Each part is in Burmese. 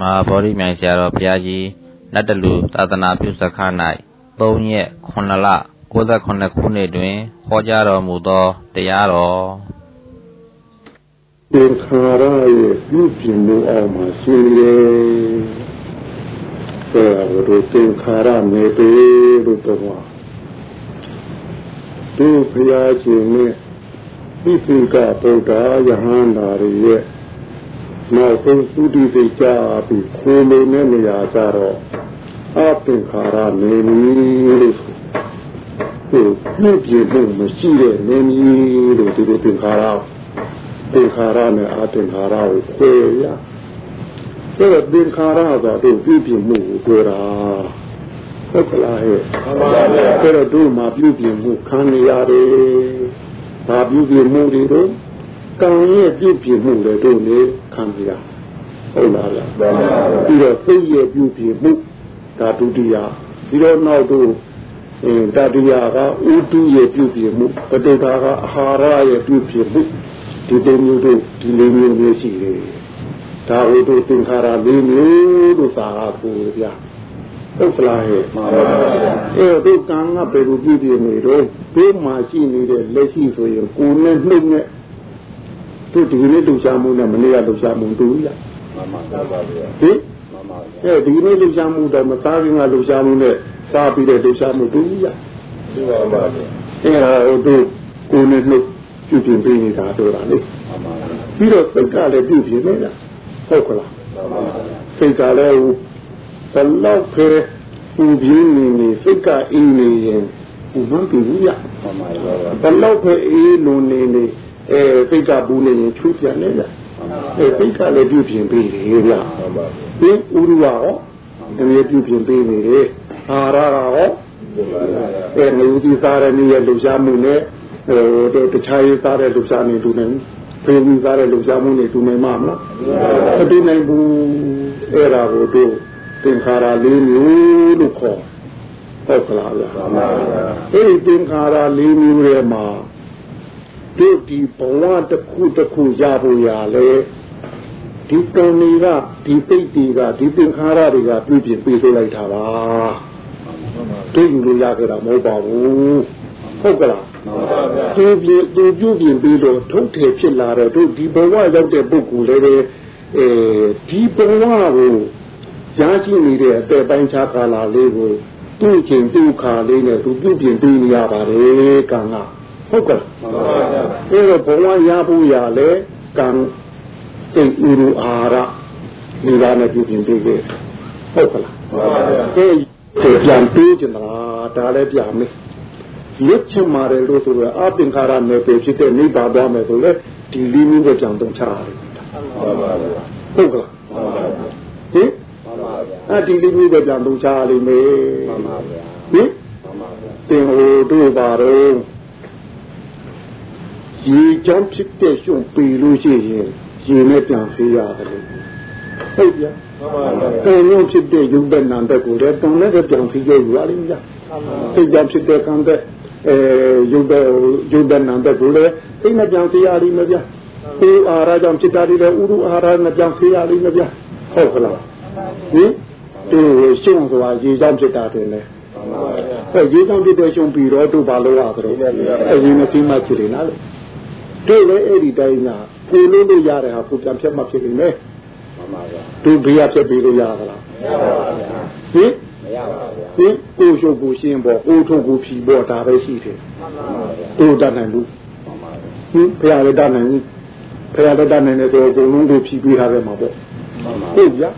မဟာဗောဓိမြိုင်ဆရာတော်ဘုရားကြီးနတ်တလူသာသနာပြုစခန်း၌3ရက်9လ68ခုနှစ်တွင်ဟောကြားတော်မူသောတရားတော်သင်္ခါရရဲ့ပြုပြင်မှုအောင်မှာရှိတယ်။အဲဒါကိုသင်္ခါရနေပေလို့တော့သူဘုရားရှင်နဲ့ပိစိကဗုဒ္ဓယဟန္တာရဲ့ နောက်ဆုံးသုတိစိတ်ကြပြီးခိုးလို့နဲ့နေရာကြတော့အပင်ခါရနေမည်လို့ဆိုသူပြည့်ပြည့်မှုမရှိတဲ့နေမည်လို့ဒီလိုသင်္ခါရသင်္ခါရနဲ့အသင်္ခါရကိုခွဲရအဲ့တော့သင်္ခါရဆိုတော့ပြည့်ပြည့်မှုကိုပြောတာဟုတ်ကလားဟဲ့မှန်ပါဗျာအဲ့တော့တို့မှာပြုပြင်မှုခံနေရတယ်ဘာပြုပြင်မှုတွေတော့ ကံရဲ့ပြုပြင်မှုတွေတို့နေခံရဟုတ်လားဗျာပြီးတော့စိတ်ရဲ့ပြုပြင်မှုဒါဒုတိယပြီးတော့နောက်တို့အင်းတတိယကဥတုရဲ့ပြုပြင်မှုပဋိဒါကအာဟာရရဲ့ပြုပြင်မှုဒီလိုမျိုးတို့ဒီလိုမျိုးမျိုးရှိတယ်ဒါဝိတုသင်္ခါရလေးမျိုးတို့သာကိုဗျာဟုတ်ကလားဟဲ့မှန်ပါပါအဲ့တော့ကံကဘယ်လိုပြည့်ပြည့်နေတော့ဒီမှာရှိနေတဲ့လက်ရှိဆိုရင်ကိုယ်နဲ့နှုတ်နဲ့ တို့ဒီနေ့လှူရှားမှုနဲ့မနေ့ကလှူရှားမှုတူရမှန်ပါပါဗျာဟင်မှန်ပါဗျာအဲ့ဒီနေ့လှူရှားမှုတော့မသားခင်ကလှူရှားမှုနဲ့စားပြီးတဲ့လှူရှားမှုတူရမှန်ပါပါဗျာအဲ့ဒါတို့ကိုယ်နဲ့နှုတ်ပြုပြင်ပေးနေတာတို့တာလေမှန်ပါပါပြီးတော့စိတ်ကလည်းပြုပြင်နေတာဟုတ်ကလားမှန်ပါပါစိတ်ကလည်းဘလောက်ခဲပူပြင်းနေနေစိတ်ကအင်းနေရင်ဘုမပြဘူးရမှန်ပါပါဘလောက်ခဲအေးလုံးနေနေ အဲစိတ်ကပူနေရင်ချူပြန်နေလားအဲစိတ်ကလည်းပြုပြင်ပေးတယ်ဗျာမှန်ပါဒီဥရဝရောတကယ်ပြုပြင်ပေးနေတယ်အာရရောအဲနေဦးဒီစားရနေရဲ့လှူရှားမှုနဲ့ဟိုတို့တခြားရေးစားတဲ့လှူရှားနေတူနေဖေးပြီးစားတဲ့လှူရှားမှုနေတူနေမှာမလားမတူနိုင်ဘူးအဲ့ဒါကိုတို့သင်္ခါရလေးမျိုးလို့ခေါ်ဟုတ်ကလားဗျာမှန်ပါဗျာအဲ့ဒီသင်္ခါရလေးမျိုးတွေမှာ တို့ဒီဘဝတစ်ခုတစ်ခုရဖို့ရလဲဒီတဏီကဒီပိတ်တီကဒီသင်္ခါရတွေကပြုပြင်ပြီးဆိုလိုက်တာပါတို့ယူလို့ရခဲ့တာမဟုတ်ပါဘူးဟုတ်ကလားမှန်ပါဗျာသူပြုသူပြုပြင်ပြီးတော့ထုတ်ထည်ဖြစ်လာတဲ့တို့ဒီဘဝရောက်တဲ့ပုဂ္ဂိုလ်တွေအဲဒီဘဝကိုကြားရှိနေတဲ့အသက်ပိုင်းခြားကာလလေးကိုသူ့ချင်းသူ့ခါလေးနဲ့သူပြုပြင်ပေးနေရပါတယ်ကံက ဟုတ်ကဲ့မှန်ပါဗျာအဲတော့ဘဝရဖို့ရလဲကံစိတ်ဥရအာရဒီလာနဲ့ပြုပြင်ပေးခဲ့ဟုတ်ကဲ့လားမှန်ပါဗျာအဲပြန်ပေးကြလားဒါလည်းပြန်မယ်လွတ်ချင်ပါတယ်လို့ဆိုတော့အပင်္ခါရနယ်ပယ်ဖြစ်တဲ့နိဗ္ဗာန်သွားမယ်ဆိုလဲဒီလင်းမျိုးပဲပြန်သုံးချရတယ်မှန်ပါဗျာဟုတ်ကဲ့မှန်ပါဗျာဟင်အဒီလေးမျိုးပဲပြန်သုံးချရလိမ့်မယ်မှန်ပါဗျာဟင်မှန်ပါဗျာသင်ဟိုတို့ပါတော့ ရေကြောင့်ဖြစ်တဲ့ရှုံပေလို့ရှိရင်ရေနဲ့ပြန်ဖေးရတယ်ဟုတ်ဗျာမှန်ပါဗျာကံရုံဖြစ်တဲ့ယုံတဲ့နံတဲ့ကိုလည်းတန်နဲ့ပြန်ဖေးရယူရလိမ့်ဗျာစိတ်ကြောင့်ဖြစ်တဲ့ကံတဲ့အဲယုံတဲ့ယုံတဲ့နံတဲ့ကိုလည်းစိတ်နဲ့ပြန်ဖေးရလိမ့်မယ်ဗျာဒီအာရကြောင့်ဖြစ်တာတွေလည်းဥရုအာရနဲ့ပြန်ဖေးရလိမ့်မယ်ဗျာဟုတ်ကလားဟင်သူရှုံဆိုတာရေကြောင့်ဖြစ်တာတယ်လေအဲရေကြောင့်ဖြစ်တဲ့ရှုံပြီးတော့တို့ဘာလို့ရသလဲအဲရင်းမသိမှဖြစ်နေလားလေ တို့လည်းအဲ့ဒီတိုင်းကကိုလို့လို့ရတယ်ဟာကိုပြန်ဖြတ်မှဖြစ်နေမယ်မှန်ပါဗျာတို့ဘေးရဖြတ်ပြီးလို့ရသလားမရပါဘူးဗျာဟင်မရပါဘူးဗျာဟင်ကိုရှုပ်ကိုရှင်းပေါ့ကိုထုတ်ကိုဖြီပေါ့ဒါပဲရှိတယ်မှန်ပါဗျာတို့တတ်နိုင်ဘူးမှန်ပါဗျာဟင်ဘုရားလည်းတတ်နိုင်ဘူးဘုရားလည်းတတ်နိုင်တယ်ဆိုတော့အကုန်လုံးတို့ဖြီပေးထားတယ်မှာပေါ့မှန်ပါဟုတ်ဗျာ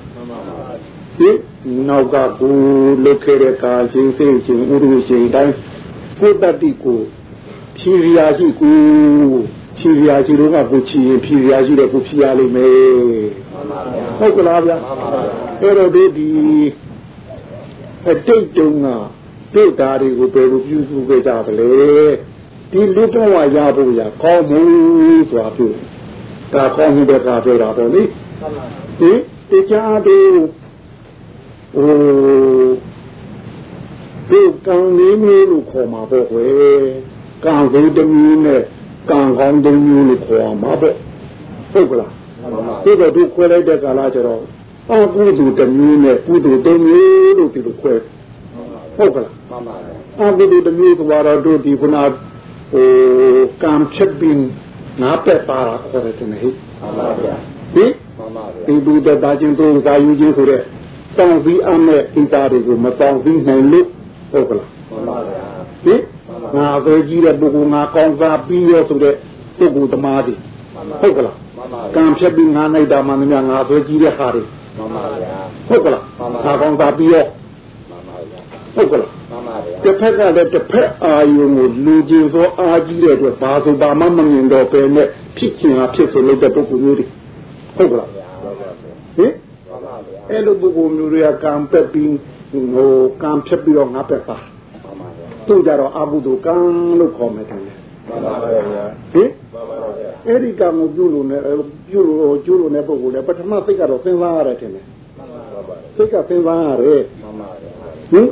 ဟင်နောက်ကကိုလုတ်ခဲ့တဲ့ကာရှင်စိတ်ရှင်ဥရုရှင်တိုင်းကိုတတိကိုဖြီရိယာရှိကို ဖြီရိယာရှိတော့ကကိုချီရင်ဖြီရိယာရှိတဲ့ကိုဖြီရလိမ့်မယ်ဟုတ်ကလားဗျာအဲ့တော့ဒီဒီအတိတ်တုန်းကတိတ်ဓာတွေကိုဘယ်လိုပြုစုခဲ့ကြပါလဲဒီလူတော်ဝရဖို့ရကောင်းမှုဆိုတာပြုဒါကောင်းမှုတဲ့ကပြောတာပေါ့လေဟင်တရားတို့ဟိုဒီကံလေးမျိုးလို့ခေါ်မှာပေါ့ကွယ်ကံကိုတမျိုးနဲ့ ကံကောင်းတမျိုးလို့ခေါ်မှာပေါ့ဟုတ်ကလားဒီတော့ဒီခွဲလိုက်တဲ့ကာလကျတော့အကုသိုလ်တစ်မျိုးနဲ့ကုသိုလ်သုံးမျိုးလို့ဒီလိုခွဲဟုတ်ကလားမှန်ပါဗျာအကုသိုလ်တစ်မျိုးကတော့တို့ဒီခုနဟိုကံချက်ပင်ငါပက်ပါတာခေါ်တယ်တဲ့ဟိမှန်ပါဗျာဟင်မှန်ပါဗျာဒီလူတဲ့ဒါချင်းတို့သာယူခြင်းဆိုတဲ့တောင်းပြီးအမဲ့ဣတာတွေကိုမတောင်းပြီးနိုင်လို့ဟုတ်ကလားမှန်ပါဗျာဟ င်ငါပဲကြီးတဲ့ပုဂ္ဂိုလ်ငါကောင်းစားပြီးရောဆိုတဲ့ပုဂ္ဂိုလ်သမားတွေဟုတ်ကလားကံဖြတ်ပြီးငါနိုင်တာမှမများငါပဲကြီးတဲ့ဟာတွေမှန်ပါဗျာဟုတ်ကလားငါကောင်းစားပြီးရောမှန်ပါဗျာဟုတ်ကလားမှန်ပါဗျာတစ်ဖက်ကလည်းတစ်ဖက်အာယုံကိုလူကျင်သောအာကြီးတဲ့အတွက်ဘာဆိုဘာမှမမြင်တော့ပဲနဲ့ဖြစ်ချင်တာဖြစ်ဆိုလို့တဲ့ပုဂ္ဂိုလ်မျိုးတွေဟုတ်ကလားဟင်အဲ့လိုပုဂ္ဂိုလ်မျိုးတွေကကံပက်ပြီးဟိုကံဖြတ်ပြီးတော့ငါပက်ပါ သူကြတော့အဘုဒ္ဓကံလို့ခေါ်မယ်တယ်မှန်ပါဗျာဟင်အဲ့ဒီကံကိုပြုလို့နဲ့ပြုလို့ကျိုးလို့နဲ့ပုဂ္ဂိုလ်လည်းပထမစိတ်ကတော့စဉ်းစားရတယ်တယ်စိတ်ကစဉ်းစားရတယ်မှန်ပါဗျာဟင်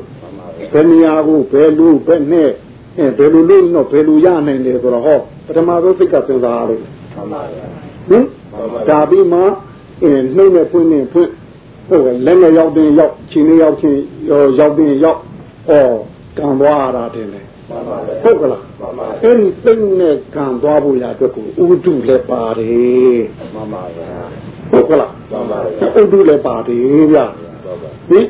ဘယ်နေရာကိုဘယ်လူဘယ်နဲ့အဲဘယ်လိုလို့တော့ဘယ်လိုရနိုင်လဲဆိုတော့ဟောပထမဆုံးစိတ်ကစဉ်းစားရတယ်မှန်ပါဗျာဟင်ဒါပြီးမှအင်းနှုတ်နဲ့ဖွင့်နေဖွင့်ဟုတ်ကဲ့လက်နဲ့ရောက်တဲ့ရောက်ခြေနဲ့ရောက်ချင်းရောက်တဲ့ရောက်ဩ ကံသွားရတာတင်တယ်ဟုတ်ကလားအဲ့ဒီသိမ့်နဲ့ကံသွားဖို့ရအတွက်ကိုဥဒုလည်းပါတယ်မှန်ပါဗျာဟုတ်ကလားမှန်ပါဗျာဥဒုလည်းပါတယ်ဗျာဟင်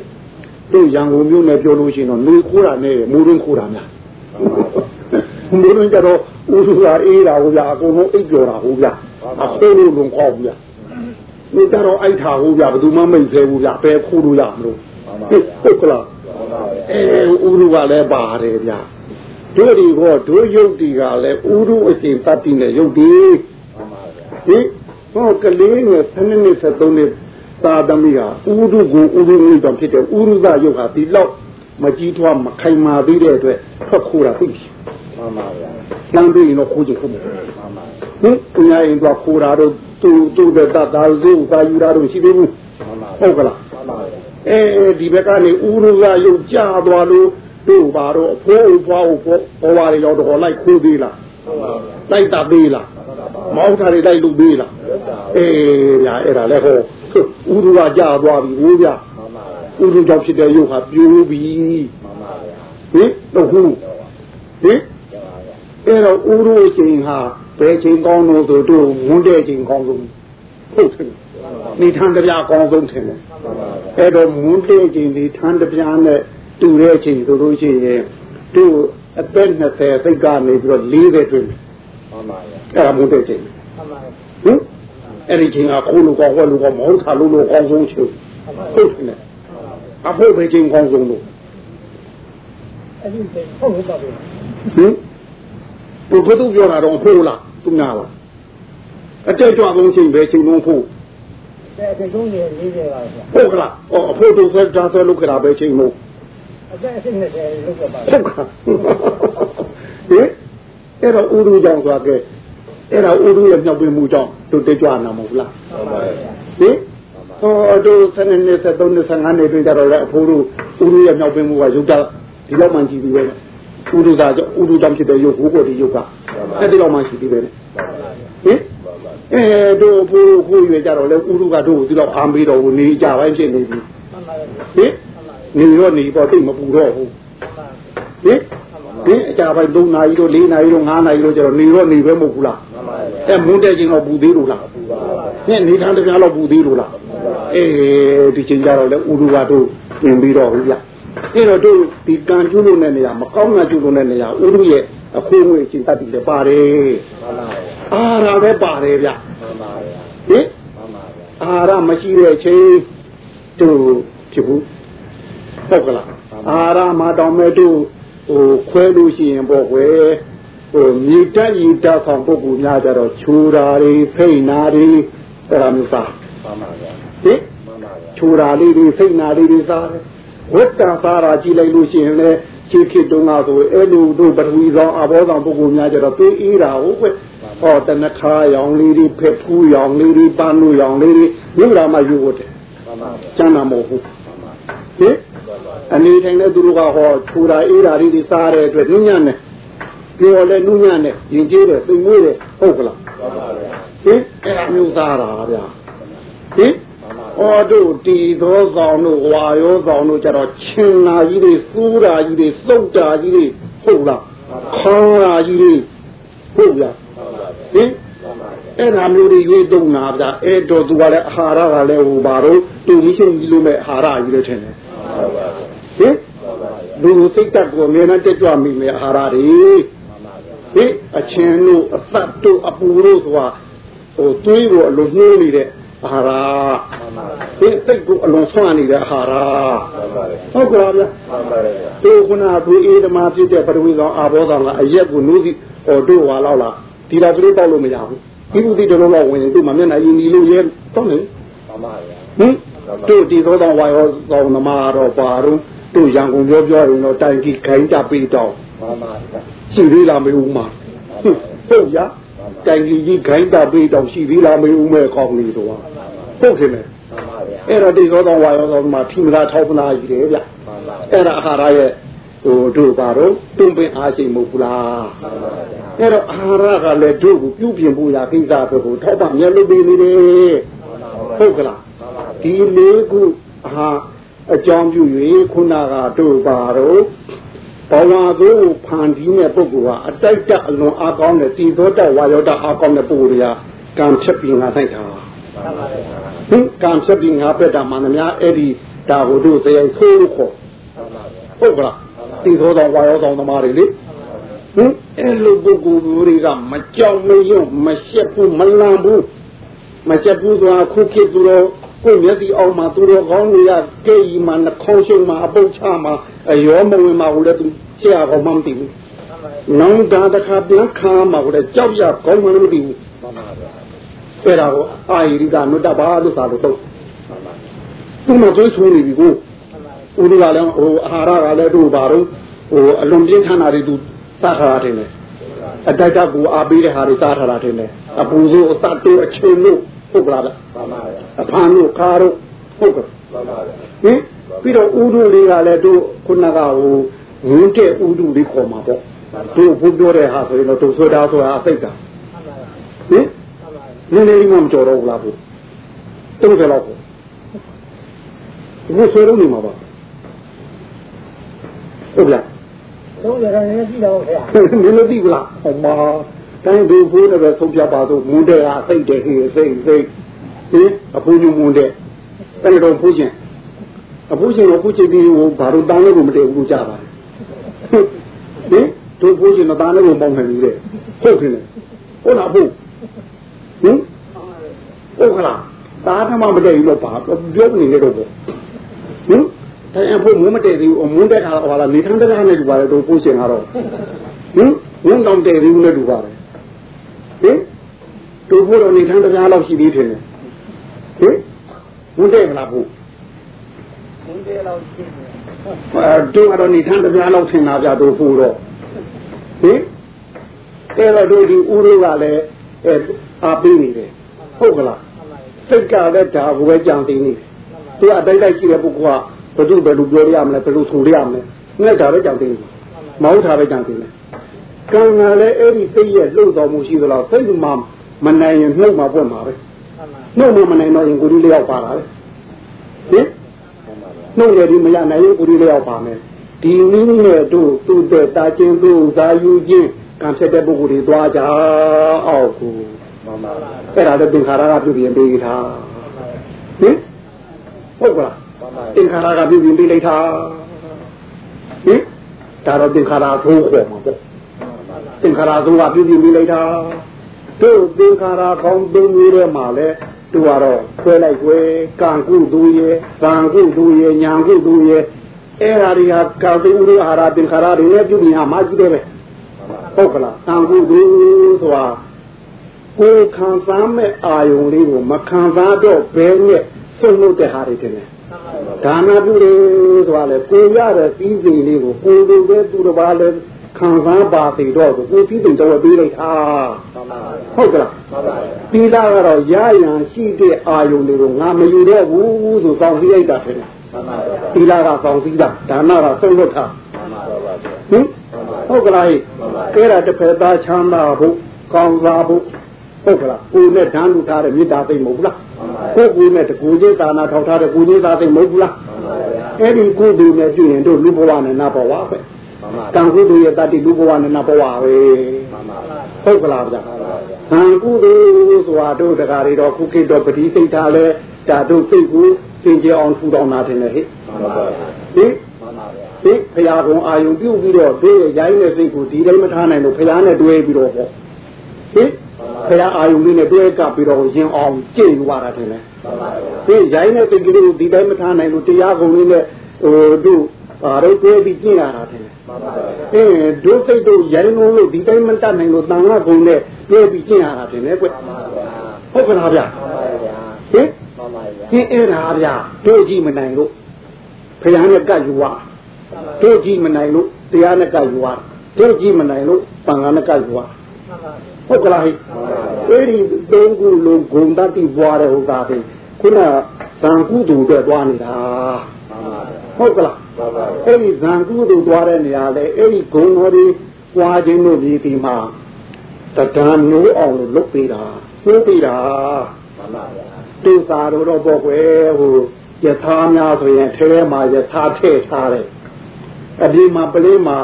တို့ရန်ကုန်မြို့နယ်ပြောလို့ရှိရင်တော့နေခိုးတာနဲ့မူရင်းခိုးတာများမူရင်းကြတော့ဥဒုကအေးတာဟုတ်ဗျာအကုန်လုံးအိပ်ကြော်တာဟုတ်ဗျာအခိုးလို့လုံးခေါက်ဗျာနေကြတော့အိုက်ထားဟုတ်ဗျာဘယ်သူမှမိတ်သေးဘူးဗျာဘယ်ခိုးလို့ရမလို့ဟုတ်ကလား အဲဥရုကလည်းပါတယ်ဗျာတို့ဒီဟောတို့ယုတ်တီကလည်းဥရုအရှင်တတ်တိနဲ့ယုတ်တီဟိဟောကလေးငယ်7နှစ်73နှစ်သာသမီးဟာဥရုကိုဥရုမျိုးတောင်ဖြစ်တယ်ဥရုသယုတ်ဟာဒီလောက်မကြီးထွားမခိုင်မာသေးတဲ့အတွက်ထွက်ခိုးတာသိပြီမှန်ပါဗျာလမ်းပြီးတော့ခိုးကြည့်ခိုးမယ်မှန်ပါဟင်ပညာရင်တော့ခိုးတာတော့သူသူတဲ့တသားစုသာယူတာတော့ရှိသေးဘူးဟုတ်ကလားမှန်ပါဗျာ အဲဒီဘက်ကနေဥရုကယုတ်ကြသွားလို့တို့ပါတော့အဖိုးအဖွားအဖိုးဘောပါတွေရောက်တော့လိုက်ခိုးသေးလားလိုက်တာသေးလားမောက်တာတွေလိုက်လုပ်သေးလားအေးဗျာအဲ့ဒါလည်းဟောဥရုကကြသွားပြီဟိုးဗျာဥရုကြောင့်ဖြစ်တဲ့ယုတ်ဟာပြိုးပြီဟင်တော့ဟုတ်ဟင်အဲ့တော့ဥရုအချိန်ဟာဘယ်ချိန်ကောင်းလို့ဆိုတို့ဝန်းတဲ့ချိန်ကောင်းဆုံးဟုတ်တယ် နေထမ်းတပြားကောင်းဆုံးထင်တယ်အဲ့တော့ဝန်းတဲ့ချိန်နေထမ်းတပြားနဲ့တူတဲ့အချိန်ဆိုလို့ရှိရင်သူ့အသက်20စိတ်ကနေပြီးတော့40တွင်မှန်ပါဗျာအဲ့ဒါမို့တဲ့ချိန်မှန်ပါဟင်အဲ့ဒီချိန်ကခိုးလို့ကောင်းဝက်လို့ကောင်းမဟုတ်ခါလို့လို့ကောင်းဆုံးချိန်ဟုတ်တယ်အဖို့ပဲချိန်ကောင်းဆုံးလို့အဲ့ဒီချိန်ဟုတ်ဟုတ်ပါဘူးဟင်ဘုသူပြောတာတော့ဖို့လားသူများလားအတက်ကြွဆုံးချိန်ပဲချိန်လုံးဖို့ တဲ့ချိန်လုံးနေ40ပါဗျာဟုတ်ကလားအော်အဖို့တို့ဆက်တာဆက်လုပ်ကြတာပဲချိန်လုံးအသက်အဆင့်20လောက်ပါဟုတ်ကဲ့ဟင်အဲ့တော့ဥရုကြောင့်ဆိုတာကဲအဲ့ဒါဥရုရဲ့မြောက်ပြမှုကြောင့်တို့တက်ကြွနာမဟုတ်လားမှန်ပါဗျာဟင်ဟောတို့7နှစ်73နှစ်55နှစ်တွင်ကြတော့လေအဖိုးတို့ဥရုရဲ့မြောက်ပြမှုကရုပ်တာဒီလောက်မှကြည့်ပြီးပဲဥရုသာကြောင့်ဥရုကြောင့်ဖြစ်တဲ့ရုပ်ဟိုကိုဒီရုပ်ကအဲ့ဒီလောက်မှရှိပြီးပဲဟင် အဲတို့ဖိုးခိုးရွေကြတော့လေဥရုကတို့ဒီလောက်အာမေးတော်ကိုနေကြပိုင်းဖြစ်နေပြီဟင်နေတော့နေတော့တိတ်မပူတော့ဘူးဟင်ဟင်အကြပိုင်း3နာရီတော့4နာရီတော့5နာရီတော့ကျတော့နေတော့နေပဲမဟုတ်ဘူးလားအဲမွန်းတဲ့ချိန်တော့ပူသေးလို့လားဟင်နေထမ်းတပြားတော့ပူသေးလို့လားအေးဒီချိန်ကျတော့လေဥရုဝါတို့ပြင်ပြီးတော့ဘူးဗျအဲ့တော့တို့ဒီကံကျွလို့တဲ့နေရာမကောင်းတာကျွလို့တဲ့နေရာဥရုရဲ့ အခိုးငွေအချင်းတတ်တယ်ပါတယ်အာရပဲပါတယ်ဗျဟင်အာရမရှိတဲ့ချိန်တို့ဖြစ်ဘူးဟုတ်ကလားအာရမတောင်မဲ့တို့ဟိုခွဲလို့ရှိရင်ပေါ့ကွယ်ဟိုမြေတက်ရီတက်ဆောင်ပုဂ္ဂိုလ်များကြတော့ခြူတာတွေဖိတ်နာတွေအဲ့ဒါမျိုးစားမှန်ပါဗျာဟင်မှန်ပါဗျာခြူတာလေးတွေဖိတ်နာလေးတွေစားတယ်ဝတ်တန်စားတာကြည့်လိုက်လို့ရှိရင်လည်း ခြေခေတုံးကဆိုအဲ့လိုတို့ပထဝီဆောင်အဘောဆောင်ပုဂ္ဂိုလ်များကြတော့ပေးအေးတာဟုတ်ကွယ်ဟောတနခါရောင်လေးတွေဖက်ဖူးရောင်လေးတွေပန်းလို့ရောင်လေးတွေမြို့ရာမှာယူဟုတ်တယ်မှန်ပါဗျာကျမ်းနာမဟုတ်ဘူးဟင်အနေထိုင်တဲ့သူတို့ကဟောထူတာအေးတာတွေစားတဲ့အတွက်နုညံ့တယ်ပြောလဲနုညံ့တယ်ရင်ကျေးတယ်သိမွေးတယ်ဟုတ်ကလားဟုတ်ပါဗျာဟင်အဲ့ဒါမျိုးစားတာဗျာဟင် အော်တို့တီသောဆောင်တို့ဝါရောဆောင်တို့ကြတော့ချင်းနာကြီးတွေစူးတာကြီးတွေစုပ်တာကြီးတွေဟုတ်လားခေါင်းတာကြီးတွေဟုတ်လားဟင်အဲ့ဒါမျိုးတွေရွေးတုံနာဗျအဲ့တော့သူကလည်းအာဟာရကလည်းဟိုပါတော့တူမရှိကြီးလို့မဲ့အာဟာရကြီးလို့ထင်တယ်ဟင်လူစိတ်တက်ကိုအမြဲတမ်းတက်ကြွမိမယ်အာဟာရတွေဟင်အချင်းတို့အသက်တို့အပူတို့ဆိုတာဟိုတွေးကိုအလိုနှိုးနေတဲ့ အာဟာရဒီစိတ်ကိုအလွန်ဆွမ်းနေတဲ့အာဟာရဟုတ်ကဲ့ဗျာဒီခုနကသူအေးဓမ္မဖြစ်တဲ့ပရဝေကောင်အာဘောကောင်ကအရက်ကိုနိုးစီဟောတို့ဟာလောက်လားဒီတော့ကလေးတောက်လို့မရဘူးဒီဥဒိတလုံးတော့ဝင်သူ့မှာမျက်နှာရင်းနီလို့ရဲတော့လေဟင်တို့ဒီသောတော်ဝါရောသောနမတော့ပါတော့တို့ရန်ကုန်ပြောပြောရင်တော့တိုင်ကြီးခိုင်းကြပေးတော့ရှိသေးလားမေဦးမဟုတ်ရတိုင်ကြီးကြီးခိုင်းကြပေးတော့ရှိသေးလားမေဦးမဲကောင်းနေတော့ ဟုတ်တယ်မယ်အဲ့တော့ဒီသောတော်ဝါရောသောမှာထိမလားထောက်ပနာကြီးတယ်ဗျအဲ့ဒါအာဟာရရဲ့ဟိုတို့ပါတော့တွန်းပင်အားရှိမဟုတ်ဘူးလားအဲ့တော့အာဟာရကလည်းတို့ကိုပြုပြင်ဖို့ရာကိစ္စပဲကိုထောက်ပံ့မျက်လုပ်ပေးနေတယ်ဟုတ်ကလားဒီလေးခုဟာအကြောင်းပြု၍ခုနကတို့ပါတော့ဘဝသို့ဖန်တီးတဲ့ပုဂ္ဂိုလ်ဟာအတိုက်တအလွန်အားကောင်းတဲ့တည်သောတဝါယောတအားကောင်းတဲ့ပုဂ္ဂိုလ်တွေကကံဖြတ်ပြီးငါဆိုင်တာ ဟင်ကံဖြတ်ပြီးငါပက်တာမှန်သမျှအဲ့ဒီဒါကိုတို့တရားဆိုးလို့ခေါ်ဟုတ်ကလားတည်သောတော်ဝါယောတော်သမားတွေလေဟင်အဲ့လိုပုဂ္ဂိုလ်တွေကမကြောက်မရွံ့မရှက်ဘူးမလန့်ဘူးမရှက်ဘူးဆိုတာခုခေတ်သူတော်ကိုမျက်စိအောင်မှာသူတော်ကောင်းတွေကကဲကြီးမှာနှခေါင်းရှုံမှာအပုတ်ချမှာအယောမဝင်မှာဘူးလေသူရှက်အောင်မှမသိဘူးနောင်တာတစ်ခါပြန်ခါမှာကိုလည်းကြောက်ရကောင်းမှလည်းမသိဘူး အဲ့ဒါကိုအာရီကနုတ္တပါလို့သာလို့တော့သူ့မှာသွေးဆူနေပြီကိုဦးဒီကလည်းဟိုအာဟာရကလည်းတို့ပါတော့ဟိုအလွန်ပြင်းထန်တာတွေသူစားထားတာတင်တယ်အတိုက်တကူအားပေးတဲ့ဟာတွေစားထားတာတင်တယ်အပူစိုးအသတ်တို့အချိန်တို့ဟုတ်ကလားဗျမှန်ပါဗျအဖန်တို့ခါတို့ဟုတ်ကဲ့မှန်ပါဗျဟင်ပြီးတော့ဥဒုလေးကလည်းတို့ခုနကဟိုငင်းတဲ့ဥဒုလေးခေါ်မှာပေါ့တို့ဘုပြောတဲ့ဟာဆိုရင်တော့တို့ဆိုတာဆိုတာအသိတာဟင် နည်းနည်းလေးမှမကြော်တော့ဘူးလားဘုတုံးစလောက်ပေါ့ဒီဆွေးလုံးနေမှာပါဟုတ်လားသုံးရလည်းကြည့်တော့ခင်ဗျာမင်းလို့သိဘူးလားဟောမတိုင်းဒီဖိုးနဲ့ပဲဆုံးပြပါတော့မူတဲ့ဟာစိတ်တဲ့ဟေးစိတ်စိတ်ဟင်အဖိုးညမွန်တဲ့အဲ့တော့ဖိုးချင်းအဖိုးချင်းတော့ဖိုးချင်းပြီးဟိုဘာလို့တောင်းလို့မတည့်ဘူးကြပါလဲဟင်တို့ဖိုးချင်းတော့တောင်းလို့ပေါင်းနေတယ်ဟုတ်ခင်လေဟုတ်လားဖိုး ဟင်ဟုတ်ကလားတားထမမတည့်ဘူးလို့ပါပြောနေနေတော့ဟင်တိုင်းအဖို့မွန်းမတည့်သေးဘူးမွန်းတဲ့ခါဟောလာနေထန်းတဲ့ခါနဲ့တူပါတယ်တို့ပို့ရှင်ကတော့ဟင်ဝန်းတောင်တည့်သေးဘူးနဲ့တူပါတယ်ဟင်တူဖို့တော့နေထန်းတစ်ပြားလောက်ရှိသေးတယ်ဟင်ဝန်းတဲ့မလားဖို့ဝန်းတဲ့လောက်ရှိတယ်အဲတို့ကတော့နေထန်းတစ်ပြားလောက်ထင်တာပြတို့ဖို့တော့ဟင်အဲ့တော့တို့ဒီဥရုကလည်း အဲအားပေးနေတယ်ဟုတ်ကလားစိတ်ကလည်းဒါကိုပဲကြံသိနေတယ်သူအတိုင်းတိုင်းရှိတဲ့ပုဂ္ဂိုလ်ကဘယ်သူဘယ်လိုပြောရမလဲဘယ်လိုဆိုရမလဲငါဒါပဲကြံသိနေမဟုတ်တာပဲကြံသိနေကံကလည်းအဲ့ဒီစိတ်ရဲ့လှုပ်တော်မှုရှိသလားစိတ်မှမနိုင်ရင်နှုတ်မှာပွင့်မှာပဲနှုတ်မှမနိုင်တော့ရင်ကိုယ်ကြီးလျောက်ပါတာလေဟင်နှုတ်လည်းဒီမရနိုင်ရင်ကိုယ်ကြီးလျောက်ပါမယ်ဒီနည်းနဲ့တို့သူ့တဲ့တာချင်းသူ့သာယူချင်း ကံဖြစ်တဲ့ပုဂ္ဂိုလ်တွေသွားကြအောက်ကိုမှန်ပါအဲ့ဒါလည်းသင်္ခါရကပြုပြင်ပေးထားဟင်ဟုတ်ကလားသင်္ခါရကပြုပြင်ပေးလိုက်တာဟင်ဒါတော့သင်္ခါရသိုးခေါ်မှာပေါ့သင်္ခါရသိုးကပြုပြင်ပေးလိုက်တာတို့သင်္ခါရကောင်းသိမျိုးထဲမှာလဲသူကတော့ဆွဲလိုက်ွယ်ကံကုသူရဲ့ဗံကုသူရဲ့ညာကုသူရဲ့အဲ့ဓာတွေကကာသိဥရအာဟာရသင်္ခါရတွေနဲ့ပြုပြင်ရမှာကြီးတယ်ပဲ ဟုတ်ကလားကံကုသူဆိုတာကိုယ်ခံစားမဲ့အာယုံလေးကိုမခံစားတော့ဘဲနဲ့စွန့်လို့တဲ့ဟာတွေတင်တယ်ဒါနပြုတယ်ဆိုတာလေကိုရတဲ့ပြီးစိန်လေးကိုကိုယ်လိုပဲသူတစ်ပါးလဲခံစားပါသေးတော့ကိုကိုပြီးစိန်တော့ပေးလိုက်တာဟုတ်ကလားသီလကတော့ရရန်ရှိတဲ့အာယုံတွေကိုငါမယူတော့ဘူးဆိုကောင်းပြီးလိုက်တာဖြစ်တယ်သီလကကောင်းပြီးတာဒါနကဆုံးလို့ထား ဟင်ဟုတ်ကလားအဲ့ဒါတစ်ဖက်သားချမ်းသာဖို့ကောင်းစားဖို့ဟုတ်ကလားကိုယ်နဲ့ဓာတ်လူထားတဲ့မေတ္တာသိမ့်မဟုတ်လားကိုယ်ကိုယ်နဲ့တကူချင်းသာနာထောက်ထားတဲ့ကိုကြီးသားသိမဟုတ်ဘူးလားအဲ့ဒီကုသိုလ်နဲ့ပြုရင်တို့လူဘဝနဲ့နတ်ဘဝပဲကံကုသိုလ်ရဲ့တတ္တိလူဘဝနဲ့နတ်ဘဝပဲဟုတ်ကလားဗျာကံကုသိုလ်ဆိုတာတို့တရားတွေတော့ခုခေတ်တော့ပတိစိတ်ထားလဲဒါတို့စိတ်ကိုသင်ကြအောင်ထူထောင်တာတင်လေဟိဟိ ဒီဖရာကုံအာယုပြုပြီးတော့ဒီရိုင်းတဲ့စိတ်ကိုဒီတိုင်းမထားနိုင်လို့ဖရာနဲ့တွဲပြီးတော့ဟောဟိဖရာအာယုလေးနဲ့တွဲကပ်ပြီးတော့ရင်အောင်ကြည့်ယူရတာတင်လေဒီရိုင်းတဲ့စိတ်ကလေးကိုဒီတိုင်းမထားနိုင်လို့တရားကုံလေးနဲ့ဟိုတို့ဘာလို့တွဲပြီးကျင့်ရတာတင်လေအင်းဒုစိတ်တို့ရိုင်းလုံးလို့ဒီတိုင်းမတတ်နိုင်လို့တန်ခါကုံနဲ့တွဲပြီးကျင့်ရတာတင်လေကွဟုတ်ကလားဗျာဟင်ဒီအဲ့ဒါဗျာတို့ကြည့်မနိုင်လို့ဖရာနဲ့ကပ်ယူရ တို့ကြည့်မနိုင်လို့တရားနဲ့ကပ်ယူရတို့ကြည့်မနိုင်လို့ပန်ကနဲ့ကပ်ယူရဟုတ်ကလားဟိအဲ့ဒီသုံးခုလုံးဂုံတတိပွားတဲ့ဥစ္စာတွေခုနဇံကုတူတဲ့သွားနေတာဟုတ်ကလားအဲ့ဒီဇံကုတူသွားတဲ့နေရာလေအဲ့ဒီဂုံတော်တွေပွားခြင်းတို့ဒီဒီမှာတဒံမျိုးအောင်လို့လုပ်ပေးတာလုပ်ပေးတာမှန်ပါဗျာတိစာတို့တော့ပေါ့ကွယ်ဟိုယထာများဆိုရင်ထဲထဲမှာယထာထည့်ထားတယ် အဒီမှာပလင်းမှာ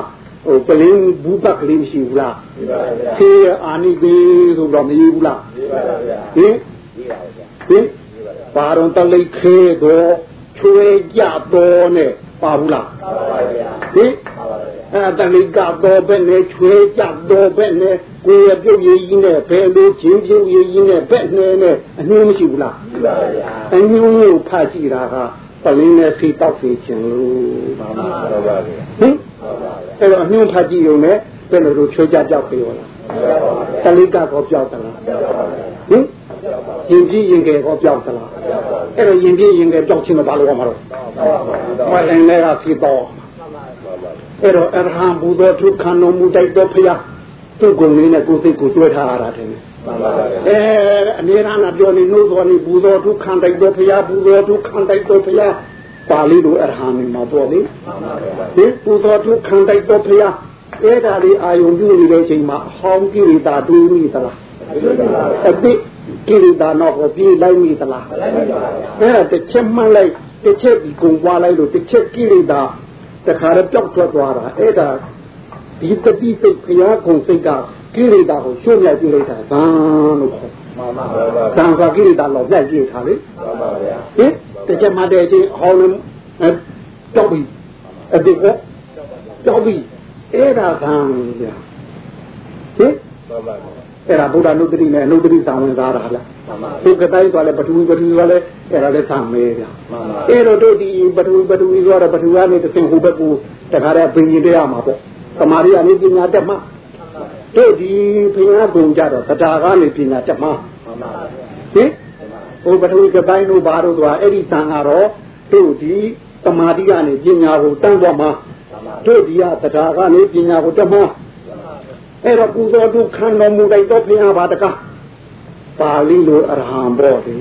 ဟိုပလင်းဘူးပတ်ကလေးမရှိဘူးလားရှိပါဗျာခေအာနိကေဆိုတော့မရဘူးလားရှိပါဗျာဟင်ရှိပါဗျာဟင်ပါတော့တလိခဲတော့ချွေကြတော့နဲ့ပါဘူးလားပါပါဗျာဟင်အဲတလိကတော့ပဲနဲ့ချွေကြတော့ပဲနဲ့ကိုယ်ရပြုတ်ရည်ကြီးနဲ့ဘယ်လိုချင်းပြုတ်ရည်ကြီးနဲ့ဘက်နဲ့နဲ့အနှင်းမရှိဘူးလားရှိပါဗျာအနှင်းကိုဖတ်ကြည့်တာက ပလင်းနဲ့ဖိတောက်နေခြင်းလို့ပါပါဗျာဟင်အဲ့တော့အနှင်းဖတ်ကြည့်ရုံနဲ့ဘယ်လိုလိုချွေကြပြောက်ပြောလားတလိကတော့ပြောက်သလားဟင်ရင်ပြည့်ရင်ကယ်ကောပြောက်သလားအဲ့တော့ရင်ပြည့်ရင်ကယ်ပြောက်ခြင်းမပါလို့ရမှာတော့မလည်းလည်းကဖြစ်တော့အဲ့တော့အရဟံဘုသောထုခံတော်မူတိုက်တော်ဖျားသူ့ကိုယ်လေးနဲ့ကိုယ်စိတ်ကိုကျွဲထားရတာတယ် အဲအနေရနာပြောနေလို့ဆိုနေဘုသောထုခံတိုက်တော်ဖျားဘုသောထုခံတိုက်တော်ဖျားပါဠိလိုအရဟံမှာပေါ့လေဒီဘုသောထုခံတိုက်တော်ဖျားအဲ့ဒါလေးအာယုံပြုနေတဲ့အချိန်မှာအဟောင်းကိရိတာတွေးမိသလားအတိကိရိတာတော့ကိုပြေးလိုက်မိသလားအဲ့ဒါတစ်ချက်မှန်းလိုက်တစ်ချက်ဒီကုံပွားလိုက်လို့တစ်ချက်ကိရိတာတခါတော့ပျောက်ထွက်သွားတာအဲ့ဒါ ဒီတတိစိတ်ဘုရားကုံစိတ်ကကိရိတာကိုရှုံ့မြိုက်ပြလိုက်တာဘာလို့ခေါ်မှန်ပါပါတန်ခါကိရိတာတော့ပြတ်ကြည့်ထားလေမှန်ပါဗျာဟင်တစ်ချက်မှတဲ့ချင်းဟောင်းလုံးပျောက်ပြီအတိကပျောက်ပြီအဲ့ဒါကံဗျာဟင်မှန်ပါအဲ့ဒါဗုဒ္ဓနုတ္တိနဲ့နုတ္တိသာဝင်သားတာလားမှန်ပါသူကတိုင်းသွားလဲပထဝီပထဝီသွားလဲအဲ့ဒါလဲသံမဲဗျာမှန်ပါအဲ့တော့တို့ဒီပထဝီပထဝီသွားတော့ပထဝီကနေတစ်ဆင့်ဟိုဘက်ကိုတခါတည်းပင်ရင်တရားမှာပေါ့ သမာဓိကနေပညာတက်မှာတို့ဒီဘုရားကုံကြတော့တရားကနေပညာတက်မှာမှန်ပါဟင်ဟိုပထဝီကတိုင်းတို့ဘာတို့သွားအဲ့ဒီသံကတော့တို့ဒီသမာဓိကနေပညာကိုတန်းသွားမှာတို့ဒီကတရားကနေပညာကိုတက်မှာအဲ့တော့ပူဇော်တုခံတော်မူလိုက်တော့ဘုရားဘာတကားပါဠိလိုအရဟံပေါ့ဒီ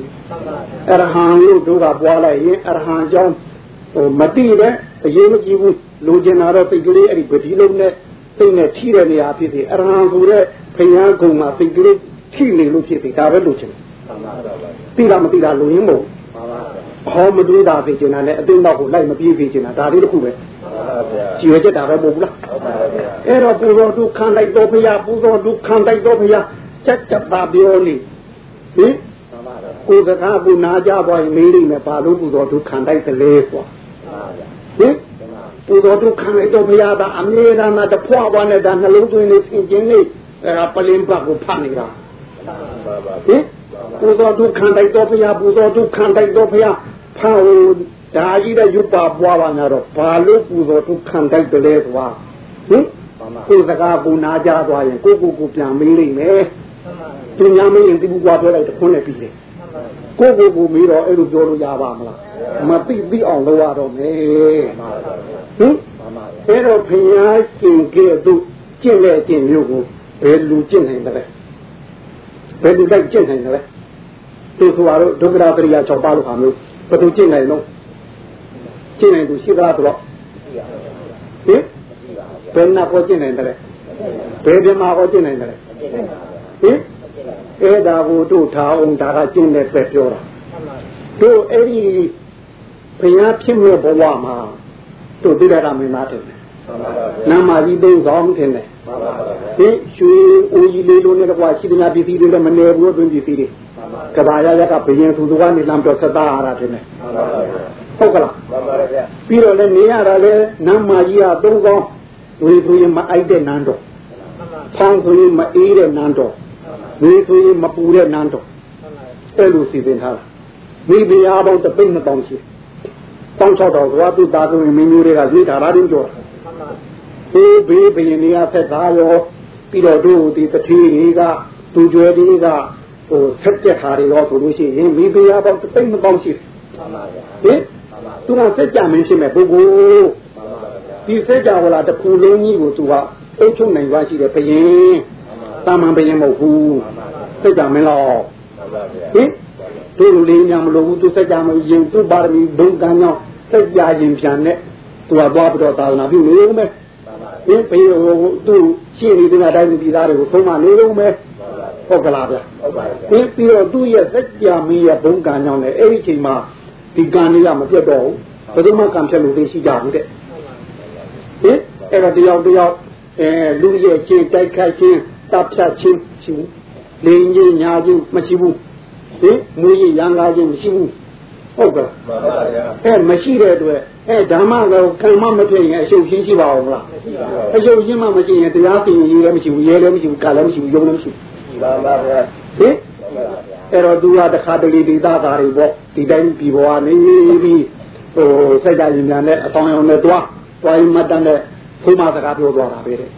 အရဟံလို့တို့ကပွားလိုက်ရင်အရဟံအကြောင်းဟိုမတိတဲ့အရေးမကြီးဘူး လိုချင်တာတော့စိတ်ကလေးအဲ့ဒီပတိလုံးနဲ့စိတ်နဲ့ထိတဲ့နေရာဖြစ်စီအရဟံဆိုတဲ့ဘုရားကုံမှာစိတ်ကလေးထိနေလို့ဖြစ်စီဒါပဲလိုချင်တယ်တိတာမတိတာလိုရင်းမို့ဟောမတွေးတာဖြစ်ချင်တာနဲ့အသိတော့ကိုလိုက်မပြေးဖြစ်ချင်တာဒါလေးတစ်ခုပဲကြည်ရချက်တာပဲမဟုတ်ဘူးလားအဲ့တော့ပူဇော်ဒုက္ခံတိုက်တော်ဘုရားပူဇော်ဒုက္ခံတိုက်တော်ဘုရားချက်ချက်ပါပြောနေဟင်ကိုယ်စကားကိုနာကြပွားရင်မေးလိမ့်မယ်ဘာလို့ပူဇော်ဒုက္ခံတိုက်တယ်လဲဆိုဟင် ပူဇော်ဒုက္ခံတိုက်တော်ဘုရားကအမြဲတမ်းတဖွာပွားနဲ့ဒါနှလုံးသွင်းနေသင်ခြင်းနေအဲ့ဒါပလင်ဘတ်ကိုဖတ်နေတာဟင်ပူဇော်ဒုက္ခံတိုက်တော်ဘုရားပူဇော်ဒုက္ခံတိုက်တော်ဘုရားဖာဒါကြီးတဲ့ရုပ်ပါပွားပါညာတော့ဘာလို့ပူဇော်ဒုက္ခံတိုက်တယ်လဲဆိုတာဟင်ကိုယ်စကားပူနာကြသွားရင်ကိုကိုကိုပြန်မေးလိမ့်မယ်သူများမေးရင်ဒီဘူးပွားပြောလိုက်တခွန်းနဲ့ပြီးတယ် ကိုကိုကိုမေးတော့အဲ့လိုပြောလို့ရပါမလားမသိသိအောင်လုပ်ရတော့မယ်ဟင်အဲ့တော့ဘုရားရှင်ကဲ့သို့ကျင့်တဲ့အကျင့်မျိုးကိုဘယ်လူကျင့်နိုင်တယ်ဘယ်လူလိုက်ကျင့်နိုင်တယ်သူဆိုတော့ဒုက္ခရာပရိယာ6ပါးလို့ဟာမျိုးဘယ်သူကျင့်နိုင်လို့ကျင့်နိုင်သူရှိသလားဆိုတော့ဟင်ဘယ်နာကိုကျင့်နိုင်တယ်ဘယ်ဒီမှာကိုကျင့်နိုင်တယ်ဟင် အဲ့ဒါကိုတို့ထားအောင်ဒါကကျင့်တဲ့ပဲပြောတာဟတို့အဲ့ဒီဘုရားဖြစ်မဲ့ဘဝမှာတို့တိရကမင်းသားတယ်နာမကြီးသုံးဆောင်တယ်လေဒီရွှေအိုကြီးလေးလုံးနဲ့ကွာရှိတဲ့ပစ္စည်းတွေလည်းမနေဘူးအတွင်းပစ္စည်းတွေကဘာရရကဘယင်သူတော်ကနေလမ်းတော့ဆက်သားရတာတယ်ဟုတ်ကလားပြီးတော့လည်းနေရတာလည်းနာမကြီးကသုံးဆောင်ဝေသူရင်မအိုက်တဲ့နန်းတော်ဖောင်းဆိုရင်မအေးတဲ့နန်းတော် ဝေဆိုရင်မပူတဲ့နန်းတော်အဲ့လိုစီစဉ်ထားတာမိဖုရားပေါင်းတပိတ်နှစ်ပေါင်းရှိတောင်း၆တော်သွားသူသားသူမင်းမျိုးတွေကရွေးထားတာတင်းကြောဒီဘေးဘယင်တွေကဆက်သားရောပြီးတော့တို့ဒီတတိတွေကသူကျွဲတွေကဟိုဆက်ကြထားတယ်ရောဆိုလို့ရှိရင်မိဖုရားပေါင်းတပိတ်နှစ်ပေါင်းရှိဟင်သူကစက်ကြမင်းဖြစ်မဲ့ပုဂ္ဂိုလ်ဒီစက်ကြဝဠာတစ်ခုလုံးကြီးကိုသူကအုပ်ချုပ်နိုင်ပါရှိတယ်ဘယင် တာမန်ဘယင်မဟုတ်ဘူးစက်ကြမင်းတော့ဟင်တို့လူလေးများမလို့ဘူးသူစက်ကြမရင်သူပါရမီဘုံကံကြောင့်စက်ကြရင်ပြန်နဲ့သူကသွားပြီးတော့သာသနာပြုနေဦးမယ်ဟင်ဘယင်သူရှင်းနေတဲ့တိုင်းပြည်သားတွေကိုသုံးမနေဦးမယ်ဟုတ်ကလားဗျဟုတ်ပါဘူးပြီးတော့သူ့ရဲ့စက်ကြမင်းရဲ့ဘုံကံကြောင့်လည်းအဲ့ဒီအချိန်မှာဒီကံလေးကမပြတ်တော့ဘူးဘယ်သူမှကံဖြတ်လို့သိရှိကြဘူးတဲ့ဟင်အဲ့တော့တယောက်တယောက်အဲလူရဲ့ချင်းတိုက်ခိုက်ချင်း တပ်ဖြတ်ချင်းရှိဘူးလင်းကြီးညာချင်းမရှိဘူးဟင်မူကြီးရံကားချင်းမရှိဘူးဟုတ်ကဲ့မှန်ပါဗျာအဲမရှိတဲ့အတွက်အဲဓမ္မကောကံမမဖြစ်ရင်အရှုပ်ရှင်းရှိပါအောင်လားမရှိပါဘူးအရှုပ်ရှင်းမှမရှိရင်တရားသိရင်ရေးလည်းမရှိဘူးရဲလည်းမရှိဘူးကလည်းမရှိဘူးယုံလည်းမရှိဘူးမှန်ပါဗျာဟင်အဲ့တော့သူကတခါတလေဒီသားသားတွေပေါ့ဒီတိုင်းပြည်ပေါ်ကနေပြီးဟိုစိတ်ကြရင်များနဲ့အပေါင်းအောင်နဲ့တွားတွားရင်မတန်တဲ့ဘုမစကားပြောသွားတာပဲတဲ့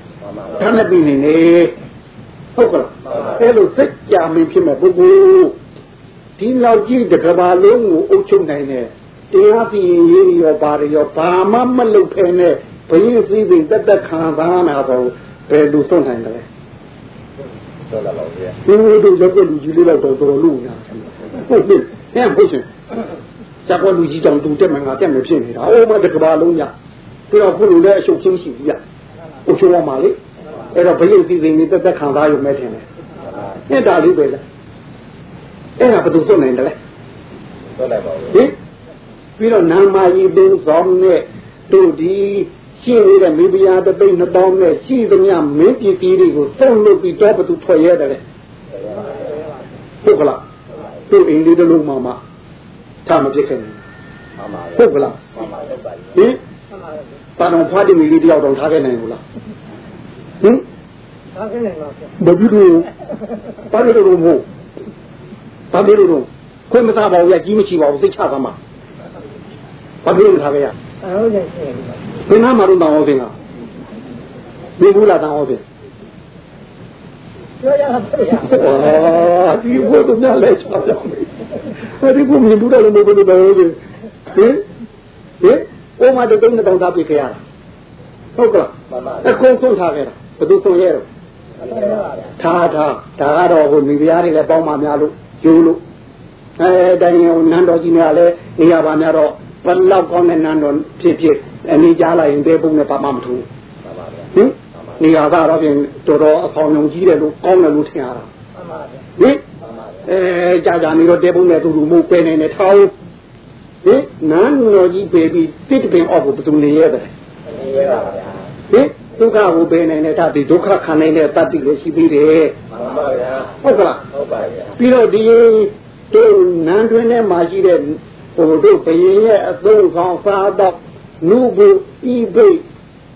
ဒါနဲ့ပြီးနေနေ ဟုတ်ကဲ့အဲ့လိုစိတ်ကြမင်းဖြစ်မဲ့ပုဂ္ဂိုလ်ဒီလောက်ကြီးတကဘာလုံးကိုအုပ်ချုပ်နိုင်တဲ့တရားပြီးရေးရောပါရောဘာမှမလုပ်ဖ ೇನೆ ဘယင်းစည်းပြီးတက်တက်ခံသားနာတော့ဘယ်လိုဆုံးနိုင်တယ်ဟုတ်လားပါဗျာဒီလိုတို့ရောက်တဲ့လူကြီးလေးတော့တော်တော်လူညာဟုတ်ပြီဟဲ့ဟုတ်ရှင်ဇာကောလူကြီးတောင်တူတက်မှငါတက်မဖြစ်နေတာအိုးမတကဘာလုံးညာပြီးတော့ခုလူလည်းအရှုပ်ချင်းရှိပြီရအချိုးရမှာလေ အဲ့တော့ဘယုတ်စီစဉ်နေတက်တက်ခံစားရုံမဲ့ထင်တယ်နှစ်တာလေးပဲလားအဲ့ဒါဘယ်သူစွန့်နိုင်တယ်လဲစွန့်လိုက်ပါဘူးဟင်ပြီးတော့နာမယီပင်ဆောင်နဲ့တို့ဒီရှိနေတဲ့မိဖုရားတပိတ်နှစ်ပေါင်းနဲ့ရှိသမျှမင်းပြည်ပြည်တွေကိုသုံးလို့ပြီးတော့ဘသူထွက်ရတယ်လေဟုတ်ကလားတို့အိမ်လေးတစ်လုံးမှမှထားမဖြစ်ခဲ့ဘူးဟုတ်ကလားဟင်ပါတော်ဖွားတင်လေးတယောက်တော့ထားခဲ့နိုင်ဘူးလားဟင် ထားခဲ့နိုင်ပါဗျာဘယ်လိုပါလို့တော့မို့ဘာလို့တော့ခွင့်မစားပါဘူးရကြီးမချီပါဘူးစိတ်ချပါမှာဘာလို့ထားခဲ့ရဟုတ်တယ်ရှင်ဘယ်နာမှာတော့တောင်းအောင်ပြင်ကဒီဘူးလားတောင်းအောင်ပြင်ပြောရတာဗျာအာဒီဘုဒ္ဓမြတ်လဲချောင်းရောက်ပြီဒီဘုမြင်ဘူးတယ်လို့ဘယ်လိုလဲဟင်ဟင်အိုးမတုံးတောင်းသားပြခဲ့ရတာဟုတ်ကဲ့အကုန်ဆုံးထားခဲ့တာဘယ်သူဆုံးရဲတော့ ထားထားဒါကတော့ဟိုမိဖုရားတွေလည်းပေါင်းပါများလို့ကျိုးလို့အဲတိုင်းဟိုနန်းတော်ကြီးများလည်းနေရာပါများတော့ဘယ်လောက်ကောင်းတဲ့နန်းတော်ဖြစ်ဖြစ်အနေကြားလိုက်ရင်ဘယ်ပုံနဲ့ပါမှမထူးဟင်နေရာကတော့ပြင်တော်တော်အဆောင်ယုံကြီးတယ်လို့ကောင်းတယ်လို့ထင်ရတာဟင်အဲကြာကြာနေတော့တဲပုံနဲ့သူလူမှုပဲနေနေထောင်းဟင်နန်းတော်ကြီးပေပြီးတစ်ပင်အောက်ကိုဘယ်သူနေရတဲ့နေရပါဗျာဟင် ဒုက္ခကိုပဲနေနေတာဒီဒုက္ခခံနိုင်တဲ့တတ္တိလည်းရှိသေးတယ်မှန်ပါဗျာဟုတ်ကလားဟုတ်ပါဗျာပြီးတော့ဒီတို့နန်းတွင်ထဲမှာရှိတဲ့ဟိုတို့ဘယင်ရဲ့အသုံးဆောင်စားတော့နုဘူဤဘိ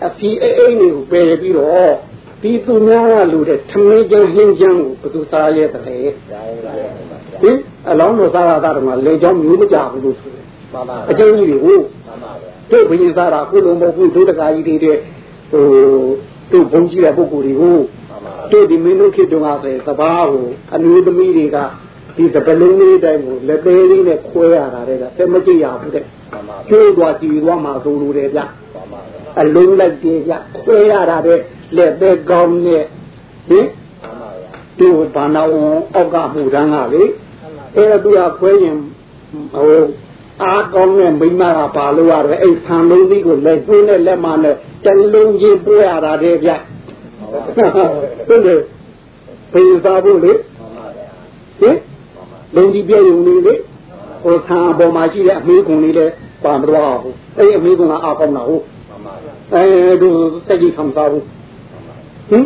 အဖီအိအိနေကိုပယ်ပြီးတော့ဒီသူများကလူတဲ့ထမင်းကျင်းဟင်းကျန်းကိုဘယ်သူစားရဲတယ်လဲဟင်အလောင်းတော်စားရတာတော့လေကြောင်းမျိုးမကြဘူးလို့ဆိုတယ်မှန်ပါအကျဉ်းကြီးတွေကိုမှန်ပါဗျာတို့ဘယင်စားတာကုလုံးမဟုတ်ဘူးတို့တကာကြီးတွေတဲ့ ဟိုတို့ဘုံကြီးတဲ့ပုဂ္ဂိုလ်တွေကိုတို့ဒီမင်းတို့ခေတ္တကဆိုသဘာဝကိုအမျိုးသမီးတွေကဒီစပလုံးလေးတိုင်းကိုလက်သေးလေးနဲ့ခွဲရတာတဲ့ကသက်မကြည့်ရဘူးတဲ့ကျိုးသွားကြည့်သွားမှာဆိုလိုတယ်ဗျအလုံးလိုက်တယ်ဗျခွဲရတာတဲ့လက်သေးကောင်းနဲ့ဟင်ဒီဘာနာအောင်အောက်ကမှုတန်းကလေအဲ့ဒါသူကခွဲရင်ဟို အားကောင်းတဲ့မိမကပါလို့ရတယ်အဲ့ဆံလုံးကြီးကိုလက်သွင်းနဲ့လက်မနဲ့တလုံးကြီးပွေးရတာတဲ့ဗျဟုတ်တယ်ဘယ်စားဖို့လေဟင်လုံးကြီးပြည့်ုံနေလေဟဟိုဆံပေါ်မှာရှိတဲ့အမေးကွန်လေးလည်းပါမတော့ဘူးအဲ့ဒီအမေးကွန်ကအာကောင်းတာဟုတ်မှန်ပါဗျာအဲတို့စက်ကြီးခံစားဘူးဟင်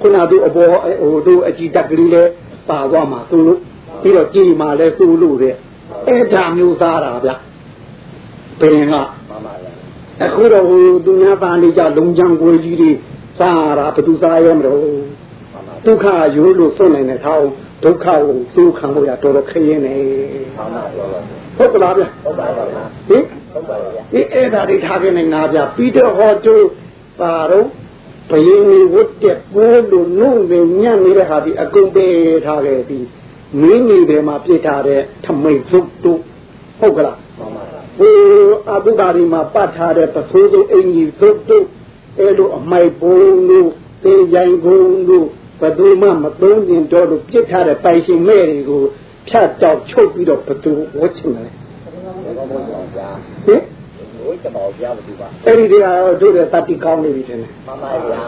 ခုနတို့အပေါ်ဟိုတို့အကြည့်တက်ကလေးလည်းပါသွားမှာသူလို့ပြီးတော့ကြည်မှာလဲသူ့လို့တဲ့ အဲ့ဒါမျိုးသားတာဗျဘယ်ရင်ကမှန်ပါဗျာအခုတော့ဟိုသူများပါနေကြလုံချမ်းကိုကြီးတွေစားတာဘယ်သူစားရဲမလို့မှန်ပါဒုက္ခရိုးလို့စွန့်နိုင်တဲ့ထောင်းဒုက္ခကိုသူခံလို့ရတော်တော်ခရင်နေမှန်ပါဗျာဟုတ်ကလားဗျဟုတ်ပါပါဗျာဟင်ဟုတ်ပါဗျာဒီအဲ့ဒါတွေထားခဲ့နေတာဗျပြီးတော့ဟောတူပါတော့ဘယင်းကြီးဝတ်တဲ့ပိုးလို့နှုတ်နေညံ့နေတဲ့ဟာဒီအကုန်ပေးထားခဲ့ပြီး မင်းကြီးတွေမှာပြစ်ထားတဲ့ထမိတ်သုတ်တို့ဟုတ်ကလားမှန်ပါဗျာဟိုအတုပါရီမှာပတ်ထားတဲ့ပစိုးစိုးအင်ကြီးသုတ်တို့အဲလိုအမိုက်ပုံတို့တေးကြိုင်ပုံတို့ဘယ်သူမှမသုံးကျင်တော့လို့ပြစ်ထားတဲ့ပိုင်ရှင်မဲ့တွေကိုဖြတ်တောက်ချုပ်ပြီးတော့ဘယ်သူဝတ်ချင်တယ်ဘောဘောကြောင့်ဗျာဟင်ဝိတ္တမောဗျာမတူပါအဲ့ဒီတရားတို့တဲ့တတိကောင်းနေပြီထင်တယ်မှန်ပါဗျာ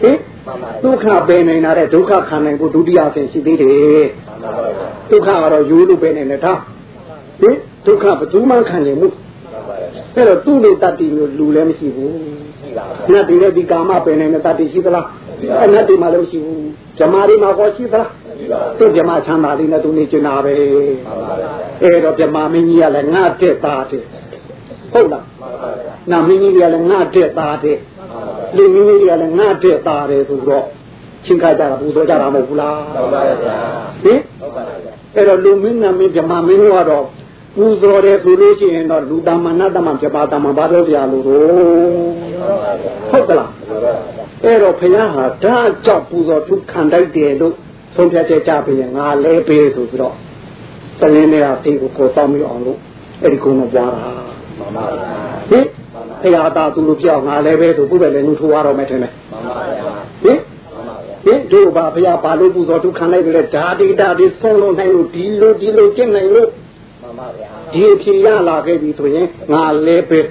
ဟင်မှန်ပါဒုက္ခပယ်နိုင်တာတဲ့ဒုက္ခခံနိုင်ဖို့ဒုတိယဆင်ရှိသေးတယ်မှန်ပါဗျာ ဒုက္ခကတော့ယူလို့ပယ်နိုင်တယ်ဒါဟင်ဒုက္ခဘယ်သူမှခံနိုင်ဘူးမှန်ပါဗျာအဲ့တော့သူ့လိုတတ္တိမျိုးလူလည်းမရှိဘူးရှိပါဗျာနတ်တွေလည်းဒီကာမပယ်နိုင်တဲ့တတ္တိရှိသလားအဲ့နတ်တွေမှလည်းမရှိဘူးဇမားတွေမှာကောရှိသလားရှိပါသူဇမားချမ်းသာလေးနဲ့သူနေကျင်တာပဲမှန်ပါဗျာအဲ့တော့ဇမားမင်းကြီးကလည်းငါတက်သားတယ်ဟုတ်လားမှန်ပါဗျာနာမင်းကြီးကလည်းငါတက်သားတယ်မှန်ပါဗျာလူမင်းကြီးကလည်းငါတက်သားတယ်ဆိုတော့ ချင်းခါကြတာပူဇော်ကြတာမဟုတ်ဘူးလားဟုတ်ပါဗျာဟင်ဟုတ်ပါဗျာအဲ့တော့လူမင်းနာမင်းဇမားမင်းကတော့ပူဇော်တယ်ဆိုလို့ရှိရင်တော့လူတမန်နတမန်ဇမားတမန်ဘာလို့ပြလို့တော့ဟုတ်ကလားအဲ့တော့ဘုရားဟာဓာတ်ကြောင့်ပူဇော်ထုခံတိုက်တယ်လို့ဆုံးဖြတ်ချက်ကြပြီးရင်ငါလဲပေးဆိုပြီးတော့တလင်းတွေကတေကိုကိုတောင်းပြီးအောင်လို့အဲ့ဒီကုန်းတော့ပွားတာမှန်ပါဗျာဟင်ဘုရားသားသူလို့ပြောင်းငါလဲပေးဆိုပုပဲလည်းလူထိုးရတော့မယ်ထင်တယ်မှန်ပါဗျာဟင်မှန်ပါဗျာ ဟင်တို့ဘာဘုရားဘာလို့ပူဇော်ထုခံလိုက်တယ်ဓာတိဓာတိဆုံးလို့နိုင်လို့ဒီလိုဒီလိုကျင့်နိုင်လို့မှန်ပါဗျာဒီအဖြစ်ရလာခဲ့ပြီဆိုရင်ငါလဲပေး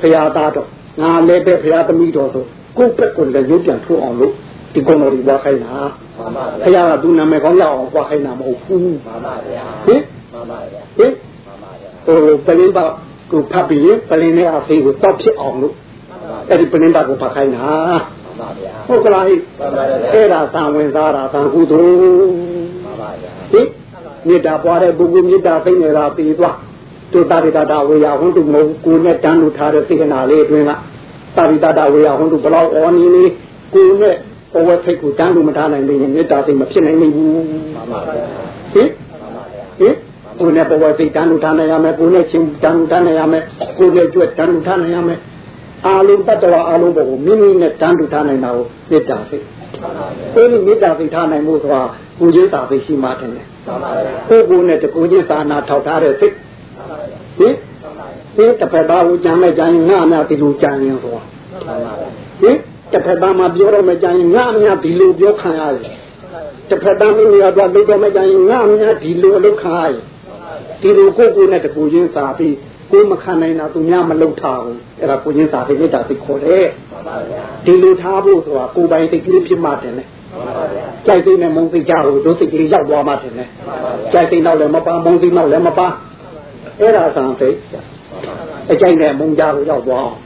ဘုရားသားတော့ငါလဲပေးဘုရားသမီးတော်ဆိုကိုယ့်ဘက်ကိုလည်းရုပ်ပြန်ထိုးအောင်လို့ဒီကုန်းတော်ဒီပွားခိုင်းတာမှန်ပါဘုဗျာရားကသူနာမည်ကောင်းရအောင်ပွားခိုင်းတာမဟုတ်ဘူးမှန်ပါဗျာဟင်မှန်ပါဗျာဟင်မှန်ပါဗျာဟိုပလင်းပါကိုဖတ်ပြီးရင်ပလင်းနဲ့အဖေးကိုတောက်ဖြစ်အောင်လို့အဲ့ဒီပလင်းပါကိုဖတ်ခိုင်းတာမှန်ပါဗျာ ဟုတ်ကလားဟိမှန်ပါဗျာအဲ့ဒါသံဝင်စားတာသံကုသိုလ်မှန်ပါဗျာဟင်မေတ္တာပွားတဲ့ပုဂ္ဂိုလ်မေတ္တာသိနေတာပြီးသွားတို့တာရိတတာဝေယဟွန်းတုမဟုတ်ကိုယ်နဲ့တန်းလို့ထားတဲ့စေကနာလေးအတွင်းကတာရိတတာဝေယဟွန်းတုဘလောက်အော်နေနေကိုယ်နဲ့ဘဝဖိတ်ကိုတန်းလို့မထားနိုင်ရင်မေတ္တာသိမဖြစ်နိုင်ဘူးမှန်ပါဗျာဟင်မှန်ပါဗျာဟင်ကိုယ်နဲ့ဘဝသိတန်းလို့ထားနိုင်ရမယ်ကိုယ်နဲ့ချင်းတန်းလို့ထားနိုင်ရမယ်ကိုယ်နဲ့ကြွတန်းလို့ထားနိုင်ရမယ် အာလုံးတတ္တဝအာလုံးဘကိုမိမိနဲ့တန်းလို့ထားနိုင်တာကိုမေတ္တာသိအဲဒီမေတ္တာသိထားနိုင်မှုဆိုတာကိုယ်ချင်းသာသိရှိမှတယ်မှန်ပါဗျာကိုယ်ကိုယ်နဲ့တကူချင်းသာနာထောက်ထားတဲ့စိတ်ဟင်ဟင်တစ်ဖက်သားကိုကြမ်းမဲ့ကြရင်ငါအများဒီလိုကြံရင်ဆိုတာမှန်ပါဗျာဟင်တစ်ဖက်သားမှာပြောတော့မဲ့ကြရင်ငါအများဒီလိုပြောခံရတယ်တစ်ဖက်သားမင်းများတော့လုပ်တော့မဲ့ကြရင်ငါအများဒီလိုအလုပ်ခံရတယ်ဒီလိုကိုယ်ကိုယ်နဲ့တကူချင်းသာပြီး ကိုယ်မခံနိုင်တာသူများမလုပ်ထားဘူးအဲ့ဒါကိုချင်းသာသိမေတ္တာသိခေါ်တယ်မှန်ပါဗျာဒီလိုထားဖို့ဆိုတာကိုယ်ပိုင်သိကလေးဖြစ်မှတယ်လေမှန်ပါဗျာကြိုက်သိနဲ့မုံသိကြလို့ဒုစိတ်ကလေးရောက်သွားမှတယ်လေမှန်ပါဗျာကြိုက်သိနောက်လည်းမပါမုံသိနောက်လည်းမပါအဲ့ဒါဆံသိအကြိုက်နဲ့မုံကြကိုရောက်သွားအောင်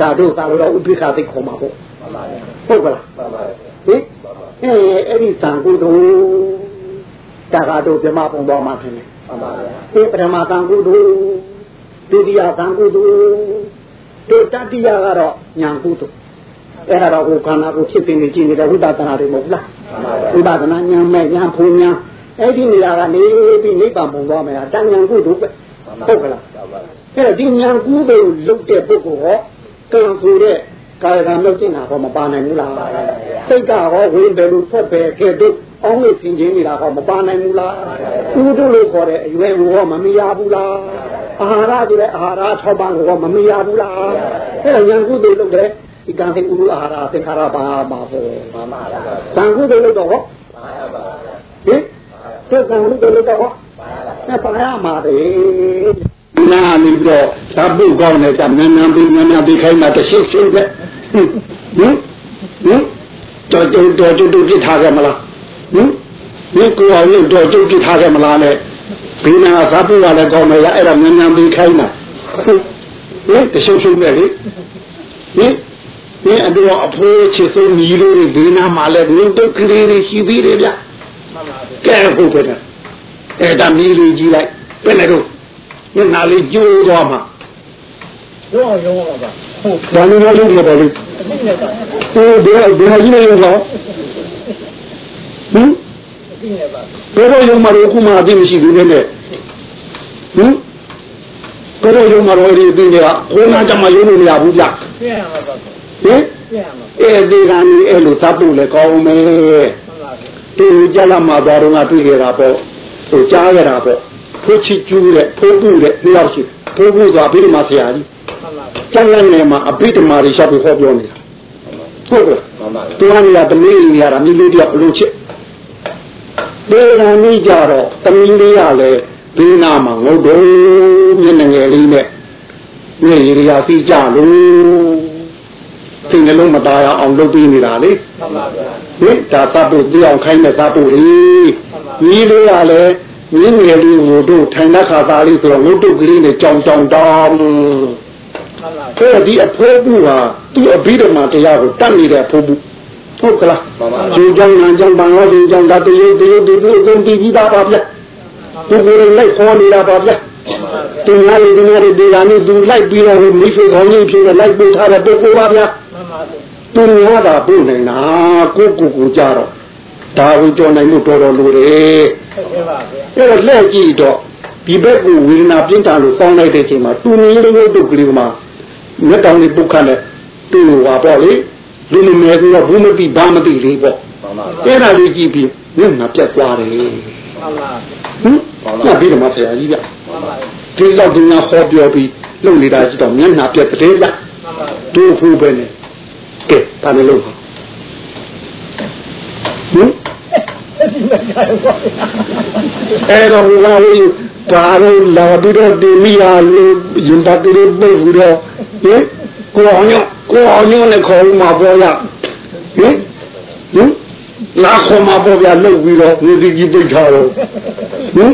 ဒါတို့သာလို့တော့ဥပိ္ပခာသိခေါ်မှာပေါ့မှန်ပါဗျာဟုတ်ကလားမှန်ပါဗျာဟင်အဲအဲ့ဒီသံကုသိုလ်ဒါကတို့ပြမပုံသွားမှတယ်လေမှန်ပါဗျာဒီပထမသံကုသိုလ် ဒုတိယသံကုသိုလ်တို့တတိယကတော့ညာကုသိုလ်အဲ့ဒါတော့ဟိုခန္ဓာကိုဖြစ်ပင်နေကြည့်နေတဲ့ဝိပဿနာတွေမဟုတ်လားမှန်ပါဗျာဝိပဿနာဉာဏ်မဲ့ဉာဏ်ဖုံဉာဏ်အဲ့ဒီနေရာကနေပြီးနိဗ္ဗာန်ပုံသွားမယ်ဟာတဏ္ဍာကုသိုလ်ပဲဟုတ်ကလားဟုတ်ပါဗျာအဲ့တော့ဒီဉာဏ်ကုသိုလ်လုတ်တဲ့ပုဂ္ဂိုလ်ဟောကံဆိုတဲ့ကာယကံမြုပ်ကျင်တာဟောမပါနိုင်ဘူးလားစိတ်ကဟောဝင်တယ်လို့ဖက်ပဲကဲတို့အောင်းလို့သင်ခြင်းနေတာဟောမပါနိုင်ဘူးလားဥဒုလို့ခေါ်တဲ့အရွယ်ကိုဟောမမရဘူးလား အာဟာရဆိုတဲ့အာဟာရထောက်ပံ့ကိုဟောမမရဘူးလားအဲ့တော့ဉာဏ်ကုသိုလ်လုတ်တဲ့ဒီကံစိတ်ဥဒုအာဟာရသင်္ခါရပါမှာပေါ့မှန်ပါဗျာသံကုသိုလ်လုတ်တော့ဟောမှန်ပါဗျာဟင်သက်သံလို့လည်းတော့အဲ့ပါရမှာပဲနာနေပြီးတော့သဘုကောင်းတဲ့ကနန်းနန်းပြီးနန်းနန်းပြီးခိုင်းတာတစ်ရှိရှိပဲဟင်ဟင်တော်တော်တော်တော်ပြစ်ထားခဲ့မလားဟင်ဒီကိုအောင်လို့တော်တော်ပြစ်ထားခဲ့မလားနဲ့ဟ ဘေးနာကသာပုကလည်းကောင်းမယ်ရအဲ့ဒါမြန်မြန်ပြီးခိုင်းတာဟင်တရှုပ်ရှုပ်နဲ့လေဟင်ဒီအတူအဖိုးချစ်ဆုံးညီလေးတွေဘေးနာမှာလည်းငုံတုတ်ကလေးတွေရှိသေးတယ်ဗျကဲဟုတ်ပဲအဲ့ဒါမီးလေးကြီးလိုက်ပြနေတော့ညနာလေးကျိုးသွားမှာရုံးအောင်ရုံးအောင်ပါဟုတ်ဘာလို့လဲလို့ပြောတယ်အသိနဲ့ပါဟိုဒီဒီဟာကြီးနေရောဟင်အသိနဲ့ပါ ဘယ်တော့ရုံမှာတော့ခုမှအသိမရှိဘူးလေဟင်ဘယ်တော့ရုံမှာတော့ဒီအသိတွေကကိုနာကြမှာရုံလို့မရဘူးဗျပြရမှာပါဟင်ပြရမှာအဲ့ဒီကနေ့အဲ့လိုသတ်ဖို့လေကောင်းမယ်မှန်ပါဗျာဒီကြလာမှာသွားတော့ငါတွေ့ခဲ့တာပေါ့ဟိုကြားခဲ့တာပေါ့ဖိုးချစ်ကျူးတဲ့ဖိုးပုတဲ့နှစ်ယောက်ရှိဖိုးပုဆိုအဘိဓမ္မာဆရာကြီးမှန်ပါဗျာကျန်တဲ့နယ်မှာအဘိဓမ္မာတွေရှောက်ပြီးဟောပြောနေတာဟုတ်ကဲ့မှန်ပါဗျာသူကနေရသမီးနေရတာမိလေးတယောက်အလို့ချစ် သေရန်လေးကြတော့သမီးလေးကလည်းဒီနာမှာငုတ်တော့မျက်နှာငယ်လေးနဲ့မျက်ရည်ရစီးကြလို့စိတ်နှလုံးမသားရအောင်လုပ်ပြီးနေတာလေမှန်ပါဗျာဟင်ဒါသတ်ဖို့သိအောင်ခိုင်းတဲ့သတ်ဖို့လေကြီးလေးကလည်းမြင်းငယ်လေးကိုတို့ထိုင်တဲ့ခါသားလေးဆိုတော့ငုတ်တုတ်ကလေးနဲ့ကြောင်ကြောင်တောင်းမှန်ပါဗျာအဲဒီအဖိုးဘူးဟာသူ့အဘိဓမ္မာတရားကိုတတ်နေတဲ့အဖိုးဘူး ဟုတ်ကလားမှန်ပါဒီကြောင့်နံကြောင့်ဘာလို့ဒီကြောင့်ဒါတရုပ်တရုပ်ဒီလိုအကုန်တည်ပြီးသားပါဗျာသူကိုယ်လိုက်ခေါ်နေတာပါဗျာဒီငါလေးဒီငါလေးဒီကနေ့သူလိုက်ပြီးတော့မိဖေခေါင်းကြီးဖြစ်နေလိုက်ပို့ထားတဲ့ပုဂ္ဂိုလ်ပါဗျာမှန်ပါဗျာသူငါတာပို့နိုင်တာကိုကိုကိုကြတော့ဒါကိုကြော်နိုင်လို့တော်တော်လိုတယ်ဆက်ခဲ့ပါဗျာအဲ့တော့လက်ကြည့်တော့ဒီဘက်ကိုဝေဒနာပြင်းထန်လို့စောင်းလိုက်တဲ့အချိန်မှာသူနည်းလေးကိုတုတ်ကလေးကမှမျက်တောင်လေးပုတ်ခတ်နဲ့သူ့လိုပါပေါ့ လေလူမမယ်ဆိုတော့ဘူးမသိဘာမသိလေးပေါ့မှန်ပါအဲ့ဒါလေးကြည့်ပြီးမျက်နှာပြတ်သွားတယ်မှန်ပါဗျာဟင်ညပြီးတော့မှဆရာကြီးဗျမှန်ပါဗျာဒီလောက်ဒီနာဟောပြောပြီးလုံနေတာကြည့်တော့မျက်နှာပြတ်တဲ့ဗျမှန်ပါဗျာတို့ဖူးပဲနဲ့ကဲဒါလည်းလို့ဟင်ဒီမဲ့ကြရပါဗျာအဲ့တော့ဟိုကဟိုဒါတော့လာပြီးတော့ဒီမိယာလို့ရင်ပါတိလို့ပုတ်ပြီးတော့ဟင်ကိုအောင်ည ကိုအောင်ညနဲ့ခေါ်ဦးမှာပေါ်ရဟင်ဟင်လာခေါ်မှာပေါ်ပြလုတ်ပြီးတော့ဒီဒီကြီးပိတ်ထားတော့ဟင်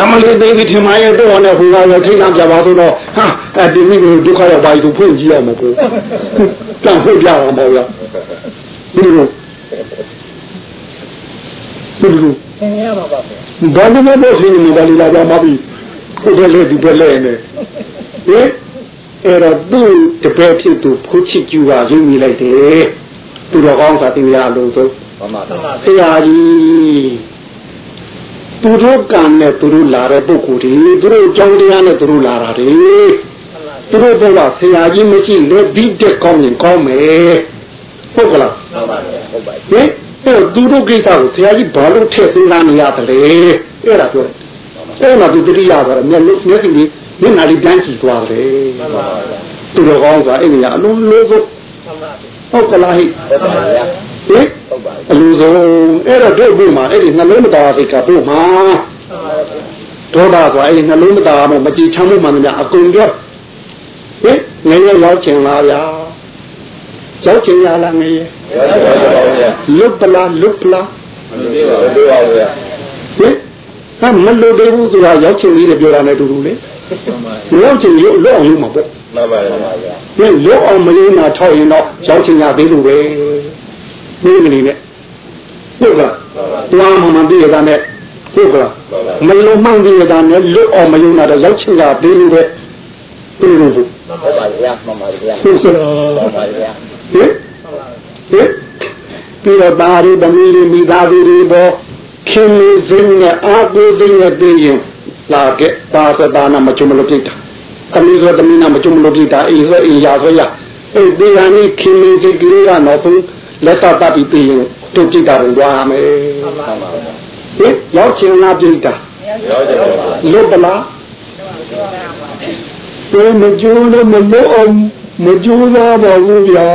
အမလေးသိပြီးထင်မရဲ့တော့နဲ့ဟိုကရောထိတ်လန့်ကြပါဆိုတော့ဟာအဲ့ဒီမိကိုဒုက္ခရောက်ပါသူဖွင့်ကြည့်ရမှာပေါ့တန်ဖွင့်ပြအောင်ပေါ့ဗျာဒီလိုဒီလိုသင်ရမှာပါဗျာဘာလို့မလို့ရှိနေပါလိလာကြမှာပြီကိုယ်လည်းဒီပဲလဲနေဟင် အဲ့တော့သူ့တပည့်ဖြစ်သူဖိုးချစ်ကျူကရင်းမိလိုက်တယ်သူတော်ကောင်းသာတင်ရလို့ဆိုမှန်ပါမှန်ပါဆရာကြီးသူတို့ကံနဲ့သူတို့လာတဲ့ပုဂ္ဂိုလ်တွေသူတို့ကြောင်းတရားနဲ့သူတို့လာတာတွေသူတို့တော့ဆရာကြီးမရှိလေဒီတက်ကောင်းရင်ကောင်းမယ်ဟုတ်ကလားမှန်ပါဟုတ်ပါဟင်အဲ့တော့သူတို့ကိစ္စကိုဆရာကြီးဘာလို့ထည့်သွင်းလာနေရတယ်လဲအဲ့ဒါပြောတယ်အဲ့မှာသူတတိယဆိုတော့မျက်လုံးမျက်စိလေး မျက်နှာလေးပြန်ကြည့်သွားတယ်မှန်ပါဗျာသူတော်ကောင်းဆိုတာအဲ့ဒီကအလုံးလို့ဆိုမှန်ပါဗျာဟုတ်ကလားဟိဟုတ်ပါဗျာဟင်ဟုတ်ပါအလိုဆုံးအဲ့တော့တို့ဘုမှာအဲ့ဒီနှလုံးမသားစိတ်ကဘုမှာမှန်ပါဗျာဒေါသဆိုအဲ့ဒီနှလုံးမသားမှမကြည်ချမ်းမှုမှန်များအကုန်ပြောဟင်ငယ်ရောက်ချင်လားဗျာရောက်ချင်ရလားငယ်ရောရောပါဗျာလွတ်ပလားလွတ်ပလားမသိပါဘူးပါဗျာဟင်ဟာမလို့သေးဘူးဆိုတာရောက်ချင်လေးတွေပြောတာနဲ့တူတူလေ ရောက်ချင်ရုပ်လောက်အောင်လုပ်မှာပေါ့မှန်ပါဗျာဒီလောက်အောင်မရင်းတာထောက်ရင်တော့ရောက်ချင်ရသေးလို့ပဲဒီမနေနဲ့ဟုတ်ကလားတွားမှမသိရတာနဲ့ဟုတ်ကလားမလုံးမှန်သိရတာနဲ့လွတ်အောင်မယုံတာတော့ရောက်ချင်ရသေးလို့ပဲဒီလိုဘူးဟုတ်ပါဗျာမှန်ပါဗျာဟုတ်ကဲ့ဟုတ်ပါဗျာဟင်ဟင်ပြီးတော့ဒါရီသမီးတွေမိသားစုတွေပေါ်ခင်မင်းစင်းနဲ့အာကိုသိနဲ့သိရင် လာခဲ့ပါသတာနာမချုံမလို့ပြိတာသမီးဆိုသမီးနာမချုံမလို့ပြိတာအေးဆိုအေးရဆိုရအဲ့ဒီဟာนี่ခင်မင်းစိတ်ကလေးကနောက်ဆုံးလက်သတတ်ပြီးပြီးရင်တို့ပြိတာတွေကြွားမယ်မှန်ပါဗျာဟင်ရောက်ချင်လားပြိတာရောကြပါလွတ်ပလားတေမကျိုးလို့မလို့အောင်မကျိုးသားပါဘူးဗျာ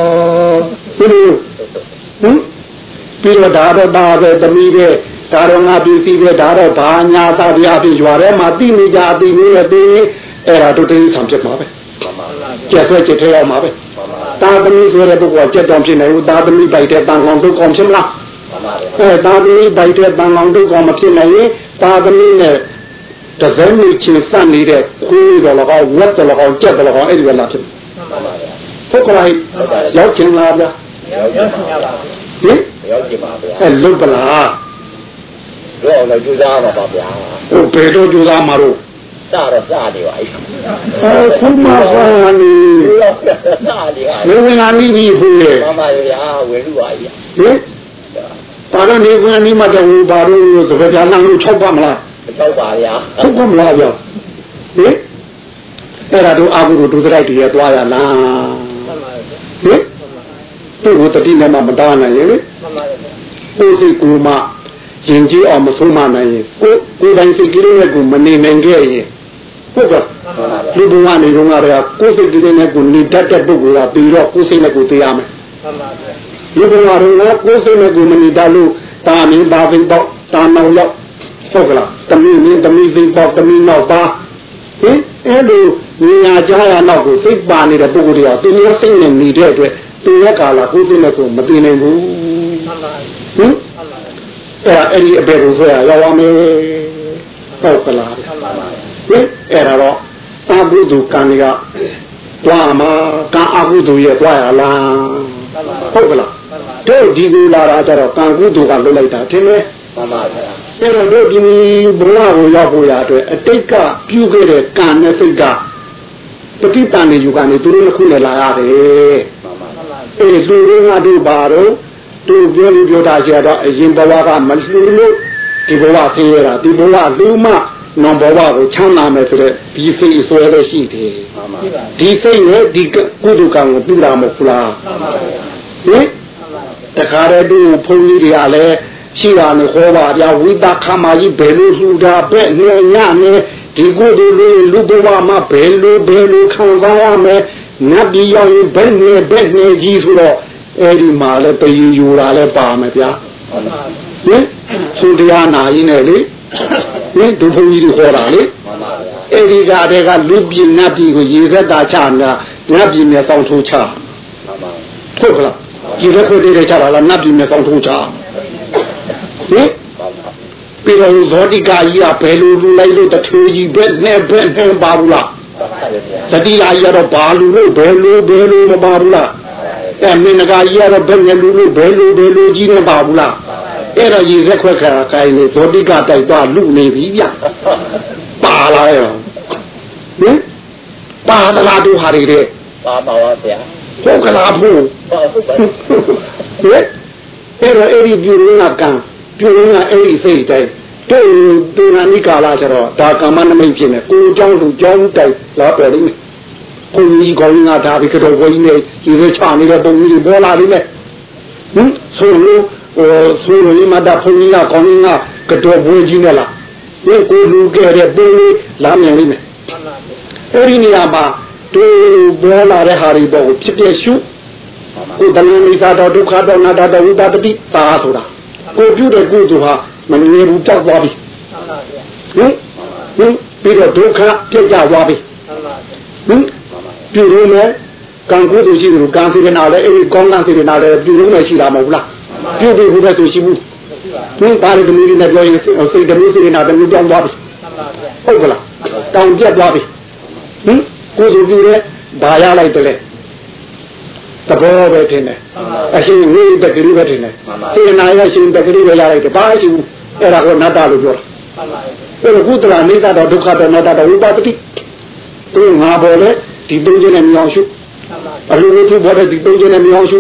ဒီလိုဟင်ပြီးတော့ဒါတော့ဒါပဲသမီးပဲ ဒါတော့ငါပြည်စီပဲဒါတော့ဘာညာသာပြားပြီးရွာထဲမှာတိနေကြအတိနေရသေးအဲ့ဒါတို့တိဆံဖြစ်မှာပဲမှန်ပါဗျာကျက်ဆွဲကျက်ထဲရောက်မှာပဲမှန်ပါတာသမီးဆိုတဲ့ပုဂ္ဂိုလ်ကကျက်တောင်ဖြစ်နေဘူးတာသမီးပိုက်တဲ့တန်ကောင်ဒုက္ကောင်ဖြစ်မလားမှန်ပါဗျာအဲတာသမီးပိုက်တဲ့တန်ကောင်ဒုက္ကောင်မဖြစ်နိုင်ရင်တာသမီးနဲ့တစဲမိချင်းစနေတဲ့ကိုယ်တော်၎င်းဝတ်တော်၎င်းကြက်တော်၎င်းအဲ့ဒီကလာဖြစ်မှန်ပါဗျာဟုတ်ကလားရောက်ချင်လားဗျာရောက်ရောက်ရပါဘူးဟင်ရောက်ကြည့်ပါဗျာအဲ့လုတ်ပလား တော့လည်းကြိုးစားမှာပါဗျာဟိုဘယ်တော့ကြိုးစားမှာတော့စတော့စနေပါပြီအဲခုမှပါနေဒီတော့စနေဟာနေဝင်လာမိပြီဘူးလေမမရရဝေလူပါကြီးဟင်ပါတော့နေဝင်နေမှတော့ဘာလို့သဘပြားလမ်းလို့၆ပါမလားတော့ပါဗျာဟုတ်ကမလားဗျာဟင်အဲ့ဒါတို့အာဟုတို့ဒုစရိုက်တွေရသွားရလားမှန်ပါဗျာဟင်သူ့ကိုတတိနဲ့မှမတားနိုင်ရင်လေမှန်ပါဗျာကိုယ်စိတ်ကိုယ်မှ ရင်ကြီးအောင်မဆုံးမနိုင်ရင်ကိုကိုယ်တိုင်စိတ်ကလေးနဲ့ကိုမနေနိုင်ခဲ့ရင်ဟုတ်ကဲ့မှန်ပါဗျာလူဘဝနေတော့ကတည်းကကိုယ်စိတ်ကလေးနဲ့ကိုနေတတ်တဲ့ပုဂ္ဂိုလ်ကပြီးတော့ကိုယ်စိတ်နဲ့ကိုသိရမယ်မှန်ပါဗျာလူဘဝတော့ကိုယ်စိတ်နဲ့ကိုမနေတတ်လို့တာမင်းပါပိပေါ့တာမောင်ရောက်ဟုတ်ကလားတမီးမင်းတမီးသိပေါ့တမီးနောက်ပါဟင်အဲ့လိုညာကြားရနောက်ကိုစိတ်ပါနေတဲ့ပုဂ္ဂိုလ်တွေကသူမျိုးစိတ်နဲ့နေတဲ့အတွက်သူရဲ့ကာလကိုယ်စိတ်နဲ့ကိုမသိနိုင်ဘူးမှန်ပါဟင်မှန်ပါ အဲ့ဒါအဲ့ဒီအပေကိုဆွဲရရောက်ရမယ်ဟုတ်ကလားမှန်ပါဗျာဟင်အဲ့ဒါတော့အာဟုတုကံတွေကတွားမှာကံအာဟုတုရဲ့တွားရလားမှန်ပါဟုတ်ကလားမှန်ပါတို့ဒီလိုလာတာကြတော့ကံကုတုကလွတ်လိုက်တာထင်တယ်မမဗျာအဲ့တော့တို့ဒီဘဝကိုရောက်ဖို့ရအတွက်အတိတ်ကပြုခဲ့တဲ့ကံနဲ့စိတ်ကပဋိပန္နေယူကနေသူတို့နှစ်ခုနဲ့လာရတယ်မမမှန်ပါအေးလူတွေကတို့ပါတော့ သူပြောလို့ပြောတာကြတော့အရင်ဘဝကမလူလို့ဒီဘဝသိရတာဒီဘဝလူမှနောင်ဘဝကိုချမ်းသာမယ်ဆိုတော့ဒီစိတ်အစွဲလည်းရှိတယ်မမကြည့်ပါဒီစိတ်နဲ့ဒီကုသကံကိုပြုတာမဟုတ်လားမှန်ပါဗျာဟင်မှန်ပါတခါတည်းသူဘုန်းကြီးတွေကလည်းရှိတာနဲ့ခေါ်ပါဗျာဝိသခမကြီးဘယ်လိုလှူတာပဲ့နေညနဲ့ဒီကုသိုလ်လေးလူဘဝမှာဘယ်လိုဘယ်လိုခံစားရမယ်နတ်ပြည်ရောက်ရင်ဘယ်နေဘယ်နေကြီးဆိုတော့ အဲ့ဒီမှာလည်းပယီယူတာလည်းပါမယ်ဗျာမှန်ပါဟင်သူတရားနာရင်းနဲ့လေဟင်ဒုဘုန်းကြီးတွေခေါ်တာလေမမဗျာအဲ့ဒီကတည်းကလူပြည်နတ်ပြည်ကိုရေသက်တာချနေတာနတ်ပြည်နဲ့စောင့်ထိုးချမမဟုတ်ကလားဒီလက်ခွေလေးတွေချတာလားနတ်ပြည်နဲ့စောင့်ထိုးချဟင်မမပြီးတော့ဇောတိကကြီးကဘယ်လိုလူလိုက်လို့တထေကြီးဘက်နဲ့ဘက်နဲ့ပါဘူးလားဟုတ်ဗျာတတိလာကြီးကတော့ဘာလူလို့ဘယ်လိုဘယ်လိုမပါဘူးလား အဲမင်းကကြီးကတော့ဘယ်နဲ့လူလို့ဘယ်လိုဘယ်လိုကြီးနဲ့ပါဘူးလားအဲ့တော့ရေသက်ခွက်ခါကိုင်းနေဇောတိကတိုက်သွားလူနေပြီဗျပါလာရောဟင်ပါလာလားတို့ဟာတွေတဲ့ ပါပါပါဗျာ ဟုတ်ကလားဖို့ ပါဟုတ်ပါ ဟဲ့အဲ့တော့အဲ့ဒီပြုရင်းကကံပြုရင်းကအဲ့ဒီစိတ်တိုင်းတို့ဒေနာနိကာလာကျတော့ဒါကမ္မနမိတ်ဖြစ်နေကိုเจ้าလူเจ้าတိုက်လာပေါ်လိမ့်မယ် ကိုကြီးကောင်းငါဒါပြီးကတော့ဘုန်းကြီးနဲ့ဒီလိုချနေတဲ့ပုံကြီးပေါ်လာလိမ့်မယ်ဟင်ဆိုလို့ဟိုဆိုလို့မတာဘုန်းကြီးကကောင်းငါကတော့ဘွေးကြီးနဲ့လားဒီကိုလူခဲ့တဲ့ပုံလေးလာမြင်လိမ့်မယ်မှန်ပါအဲ့ဒီနေရာမှာတို့ပေါ်လာတဲ့ဟာတွေပေါ့ကိုဖြစ်ပြရှုကိုယ်တဏှာမိစ္ဆာတော့ဒုက္ခတော့နာတာတော့ဝိပတတိတာဆိုတာကိုပြုတဲ့ကုသိုလ်ဟာမငြင်းဘူးကြောက်သွားပြီမှန်ပါဗျာဟင်ဟင်ပြီးတော့ဒုက္ခပြတ်ကြသွားပြီမှန်ပါဟင် ပြုလို့မယ်ကံကုသိုလ်ရှိတယ်လို့ကံစေတနာလည်းအဲဒီကောင်းကံစေတနာလည်းပြုလို့မယ်ရှိတာမဟုတ်လားပြုပြီးဘူးတဲ့သူရှိဘူးကြည့်ပါဟင်ဒါလည်းတမျိုးနဲ့ပြောရင်စိတ်တမျိုးစေတနာတမျိုးကြောက်သွားပြီမှန်ပါဗျာဟုတ်ကလားတောင်ပြတ်သွားပြီဟင်ကိုယ်ဆိုပြုတဲ့ဘာရလိုက်တယ်လဲသဘောပဲထင်တယ်အရှင်ဝိတကလေးပဲထင်တယ်စေနာရရှင်တကလေးပဲရလိုက်တယ်ဘာရှိဘူးအဲ့ဒါကိုနတ္တလို့ပြောတာမှန်ပါအဲ့ဒါကုသလနေကတော့ဒုက္ခတော့နတ္တတော့ဝိပဿတိသူငါပေါ်လေ ဒီသုံးခြင်းနဲ့မြောင်ရှုမှန်ပါအလိုလိုသူပေါ်လေဒီသုံးခြင်းနဲ့မြောင်ရှု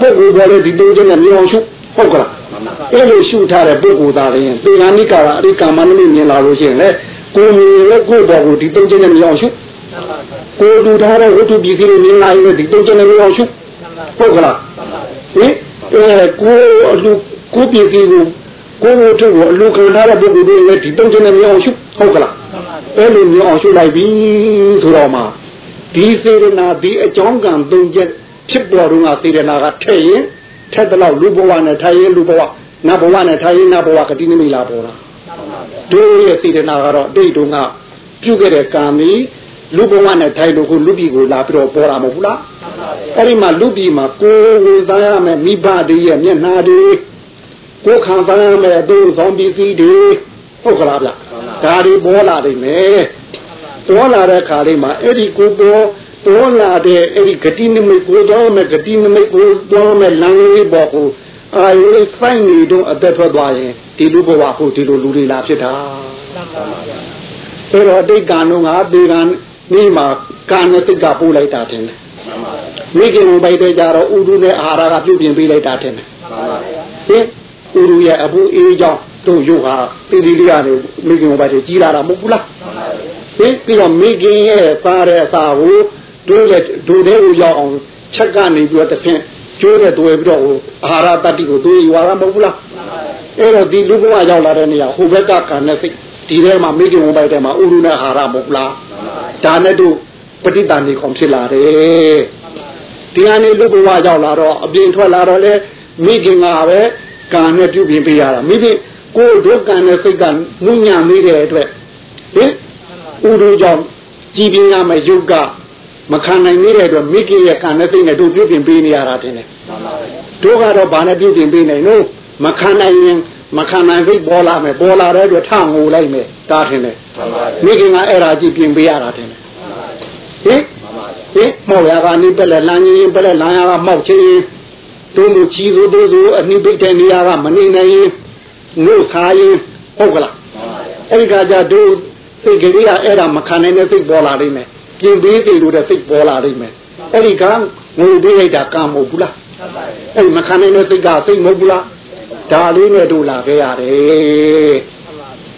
ပုဂ္ဂိုလ်ပေါ်လေဒီသုံးခြင်းနဲ့မြောင်ရှုဟုတ်ကလားအဲ့လိုရှုထားတဲ့ပုဂ္ဂိုလ်သားရင်သေနာနိကာရအရိကာမနမိမြင်လာလို့ရှိရင်လေကိုယ်မြင်လေကိုယ်ပေါ်ကိုဒီသုံးခြင်းနဲ့မြောင်ရှုမှန်ပါကိုယ်လူထားတဲ့ဝတ္ထုပစ္စည်းတွေမြင်လာရင်ဒီသုံးခြင်းနဲ့မြောင်ရှုမှန်ပါဟုတ်ကလားမှန်ပါဟင်အဲကိုအလူကိုပြည်ပြည်ကိုကိုကိုတို့ကိုအလူခံထားတဲ့ပုဂ္ဂိုလ်တွေလည်းဒီတုံးချင်းနဲ့မြောင်ရှုဟုတ်ကလားမှန်ပါအဲ့လိုမြောင်ရှုလိုက်ပြီဆိုတော့မှ ဒီစေရနာဒီအကြောင်းကံသုံးချက်ဖြစ်ပေါ်တော့ကစေရနာကထည့်ရင်ထက်တော့လူဘဝနဲ့ထိုင်ရင်လူဘဝနတ်ဘဝနဲ့ထိုင်ရင်နတ်ဘဝကတိနိမိလာပေါ်တာတို့ရဲ့စေရနာကတော့တိတ်တုံကပြုခဲ့တဲ့ကံကြီးလူဘဝနဲ့ထိုင်လို့ကိုလူပြည်ကိုလာပြီးတော့ပေါ်တာမဟုတ်ဘူးလားအဲ့ဒီမှာလူပြည်မှာကိုယ်ဝေသားရမယ်မိဘတွေရဲ့မျက်နှာတွေကိုယ်ခံစားရမယ်အတူဆောင်ပစ္စည်းတွေဟုတ်ကလားဗျဒါတွေပေါ်လာနေမယ် ပေါ်လာတဲ့ခါလေးမှာအဲ့ဒီကိုပေါ်ပေါ်လာတဲ့အဲ့ဒီဂတိနမိတ်ကိုတော့မဲ့ဂတိနမိတ်ကိုတော့မဲ့လမ်းလေးပေါ်ကိုအာယုစိုက်နေတော့အသက်ထွက်သွားရင်ဒီလူဘဝကိုဒီလိုလူတွေလာဖြစ်တာမှန်ပါဗျာဆိုတော့အတိတ်ကံတော့ငါဒီကံนี่မှာကံနဲ့တိတ်ကပို့လိုက်တာတင်တယ်မိခင်ဝင်ပိုက်တဲ့ကြတော့ဥဒုနဲ့အာဟာရကပြုတ်ပြင်ပေးလိုက်တာတင်တယ်ဟင်ဥဒုရဲ့အဘူအေးကြောင့်တို့ရုပ်ဟာတိတိလေးရတယ်မိခင်ဝင်ပိုက်တဲ့ကြီးလာတာမဟုတ်ဘူးလား ဟင်ပြီးတော့မိခင်ရဲ့စားတဲ့အစာကိုတို့ရဲ့တို့တဲ့ကိုရောက်အောင်ချက်ကနေပြီးတော့တစ်ဖင်ကျိုးတဲ့တွေ့ပြီးတော့အာဟာရတတ္တိကိုတို့ရွာတာမဟုတ်ဘူးလားအဲ့တော့ဒီလူဘဝရောက်လာတဲ့နေရာဟိုဘက်ကကံနဲ့စိတ်ဒီထဲမှာမိခင်ဝင်ပိုက်တဲ့မှာဥရုနဲ့အာဟာရမဟုတ်လားဒါနဲ့တို့ပဋိသန္ဓေကောင်ဖြစ်လာတယ်ဒီကနေလူဘဝရောက်လာတော့အပြင်ထွက်လာတော့လေမိခင်ကပဲကံနဲ့ပြုပြင်ပေးရတာမိခင်ကိုယ်တို့ကံနဲ့စိတ်ကငုံညာမိတဲ့အတွက်ဟင် ဥရုကြောင့်ကြည်ပြင်းရမယ့်ယုတ်ကမခံနိုင်နေတဲ့အတွက်မိခင်ရဲ့ကံနဲ့စိတ်နဲ့တို့ပြုပြင်ပေးနေရတာတင်တယ်တို့ကတော့ဘာနဲ့ပြုပြင်ပေးနိုင်လို့မခံနိုင်ရင်မခံနိုင်စိတ်ပေါ်လာမယ်ပေါ်လာတဲ့အတွက်ထငိုလိုက်မယ်တားထင်တယ်မိခင်ကအဲ့ဒါကြည့်ပြင်ပေးရတာတင်တယ်ဟင်ဟင်မောက်ရကနေပက်လက်လမ်းကြီးပက်လက်လမ်းရကမောက်ချင်းတို့လူကြီးတို့တို့တို့အနိပိတ်တဲ့နေရာကမနေနိုင်ရင်ငို့ခါရင်ဟုတ်ကလားအဲ့ဒီကကြတို့ စိတ်ကလေးကအဲ့ဒါမခံနိုင်တဲ့စိတ်ပေါ်လာလိမ့်မယ်ပြင်ပေးစိတ်လို့တဲ့စိတ်ပေါ်လာလိမ့်မယ်အဲ့ဒီကငိုပေးလိုက်တာကံမဟုတ်ဘူးလားအဲ့မခံနိုင်တဲ့စိတ်ကစိတ်မဟုတ်ဘူးလားဒါလေးနဲ့တို့လာခဲ့ရတယ်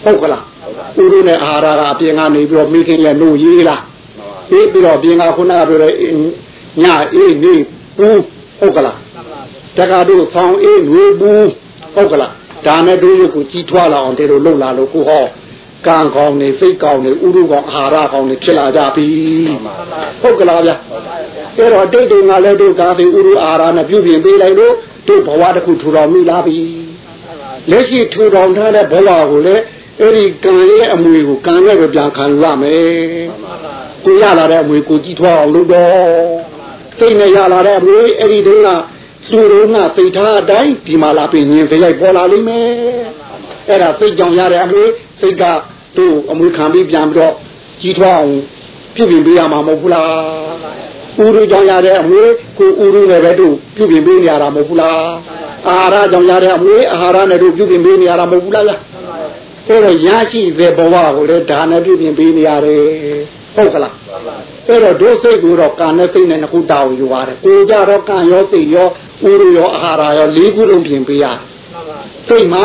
ဟုတ်ကလားဥရုနဲ့အာဟာရကအပြင်ကနေပြီးတော့မိခင်ရဲ့နှုတ်ရေးလားပြီးပြီးတော့ပြင်ကခုနကပြောတဲ့ညအေးနေပူဟုတ်ကလားတက္ကတို့ဆောင်းအေးငွေပူဟုတ်ကလားဒါနဲ့တို့ရုပ်ကိုကြီးထွားလာအောင်တဲတို့လှုပ်လာလို့ကိုဟော ကံကောင်းနေစိတ်ကောင်းနေဥရုကောင်းအာဟာရကောင်းနေဖြစ်လာကြပြီဟုတ်ကလားဗျအဲ့တော့တိတ်တုံကလည်းတို့ကားပြီးဥရုအာဟာရနဲ့ပြုပြင်ပေးလိုက်လို့တို့ဘဝတစ်ခုထူတော်မိလာပြီလက်ရှိထူတော်ထားတဲ့ဘဝကိုလည်းအဲ့ဒီကံရဲ့အမွေကိုကံနဲ့ပဲပြန်ခံရမယ်ကိုရလာတဲ့အမွေကိုကြည်ထွားအောင်လုပ်တော့စိတ်နဲ့ရလာတဲ့အမွေအဲ့ဒီတုန်းကသူတို့ကစိတ်ထားအတိုင်းဒီမှာလာပြီးညင်စရိုက်ပေါ်လာလိမ့်မယ် အဲ့ဒါစိတ်ကြောင့်ရတဲ့အမွေစိတ်ကတို့အမွေခံပြီးပြန်ပြီးတော့ကြီးထွားအောင်ပြုပြင်ပေးရမှာမဟုတ်ဘူးလားဥရုကြောင့်ရတဲ့အမွေကိုဥရုနဲ့ပဲတို့ပြုပြင်ပေးနေရတာမဟုတ်ဘူးလားအာဟာရကြောင့်ရတဲ့အမွေအာဟာရနဲ့တို့ပြုပြင်ပေးနေရတာမဟုတ်ဘူးလားဗျအဲ့တော့ရရှိတဲ့ဘဝကိုလည်းဒါနဲ့ပြုပြင်ပေးနေရတယ်ဟုတ်ကလားအဲ့တော့ဒုစိတ်ကိုတော့ကာနဲ့စိတ်နဲ့နှစ်ခုတောင်းယူရတယ်ကိုကြတော့ကံရောစိတ်ရောဥရုရောအာဟာရရောလေးခုလုံးပြင်ပေးရတယ်စိတ်မှာ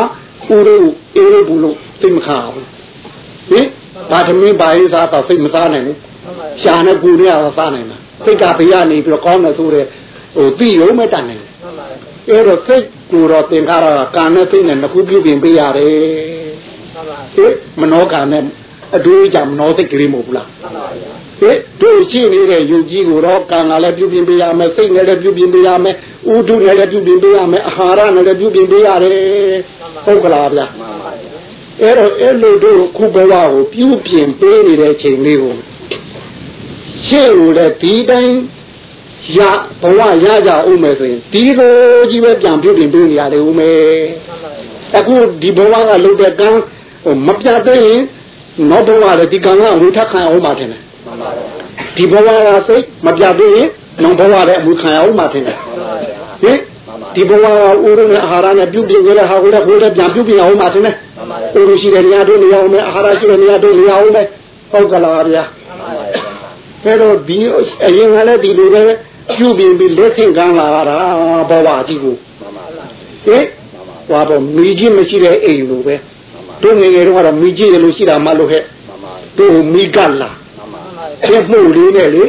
ဥရုအေရုဘူးလို့စိတ်မခါဘူးဟင်ဘာသမင်းဘာရေးစားတော့စိတ်မစားနိုင်ဘူးရှာနဲ့ကိုနဲ့တော့စားနိုင်တာစိတ်ကဘေးကနေပြီးတော့ကောင်းတယ်ဆိုတဲ့ဟိုပြီးရုံးမဲ့တတ်နိုင်တယ်အဲ့တော့စိတ်ကိုတော့သင်္ခါရကကာနဲ့စိတ်နဲ့နှစ်ခုပြုပြင်ပေးရတယ်ဟင်မနောကာနဲ့ အတူကြမနောစိတ်ကလေးမဟုတ်ဘူးလားဟင်တို့ရှိနေတဲ့ယုတ်ကြီးကိုတော့ကံကလည်းပြုပြင်ပေးရမယ်စိတ်နဲ့လည်းပြုပြင်ပေးရမယ်ဥဒုနဲ့လည်းပြုပြင်ပေးရမယ်အာဟာရနဲ့လည်းပြုပြင်ပေးရတယ်ဟုတ်ကလားဗျာအဲ့တော့အဲ့လိုတို့ခုဘဝကိုပြုပြင်ပေးနေတဲ့ချိန်လေးကိုရှေ့ကိုလည်းဒီတိုင်းရဘဝရကြအောင်မယ်ဆိုရင်ဒီလိုကြီးပဲပြန်ပြုပြင်ပေးနေရတယ်ဦးမယ်အခုဒီဘဝကလုတ်တဲ့ကံမပြတ်သေးရင် နောက်ဘဝလည်းဒီကံကဝိထခံအောင်ပါထင်တယ်ဒီဘဝကစိတ်မပြတ်သေးရင်နောက်ဘဝလည်းအမှုခံအောင်ပါထင်တယ်ဟင်ဒီဘဝကဥရုနဲ့အာဟာရနဲ့ပြုပြင်ကြတဲ့ဟာကိုလည်းကိုယ်လည်းပြန်ပြုပြင်အောင်ပါထင်တယ်ဥရုရှိတဲ့နေရာတို့နေရာအောင်မယ်အာဟာရရှိတဲ့နေရာတို့နေရာအောင်မယ်ဟုတ်ကလားဗျာအဲတော့ဒီအရင်ကလည်းဒီလိုပဲပြုပြင်ပြီးလက်ဆင့်ကမ်းလာတာဘဝကြီးကိုဟင်ဟွာတော့မိကြီးမရှိတဲ့အိမ်လိုပဲ တို့ငယ်ငယ်တုန်းကတော့မိကြီးရလို့ရှိတာမလို့ခဲ့တို့မိကလာပြမှုလေးနဲ့လေ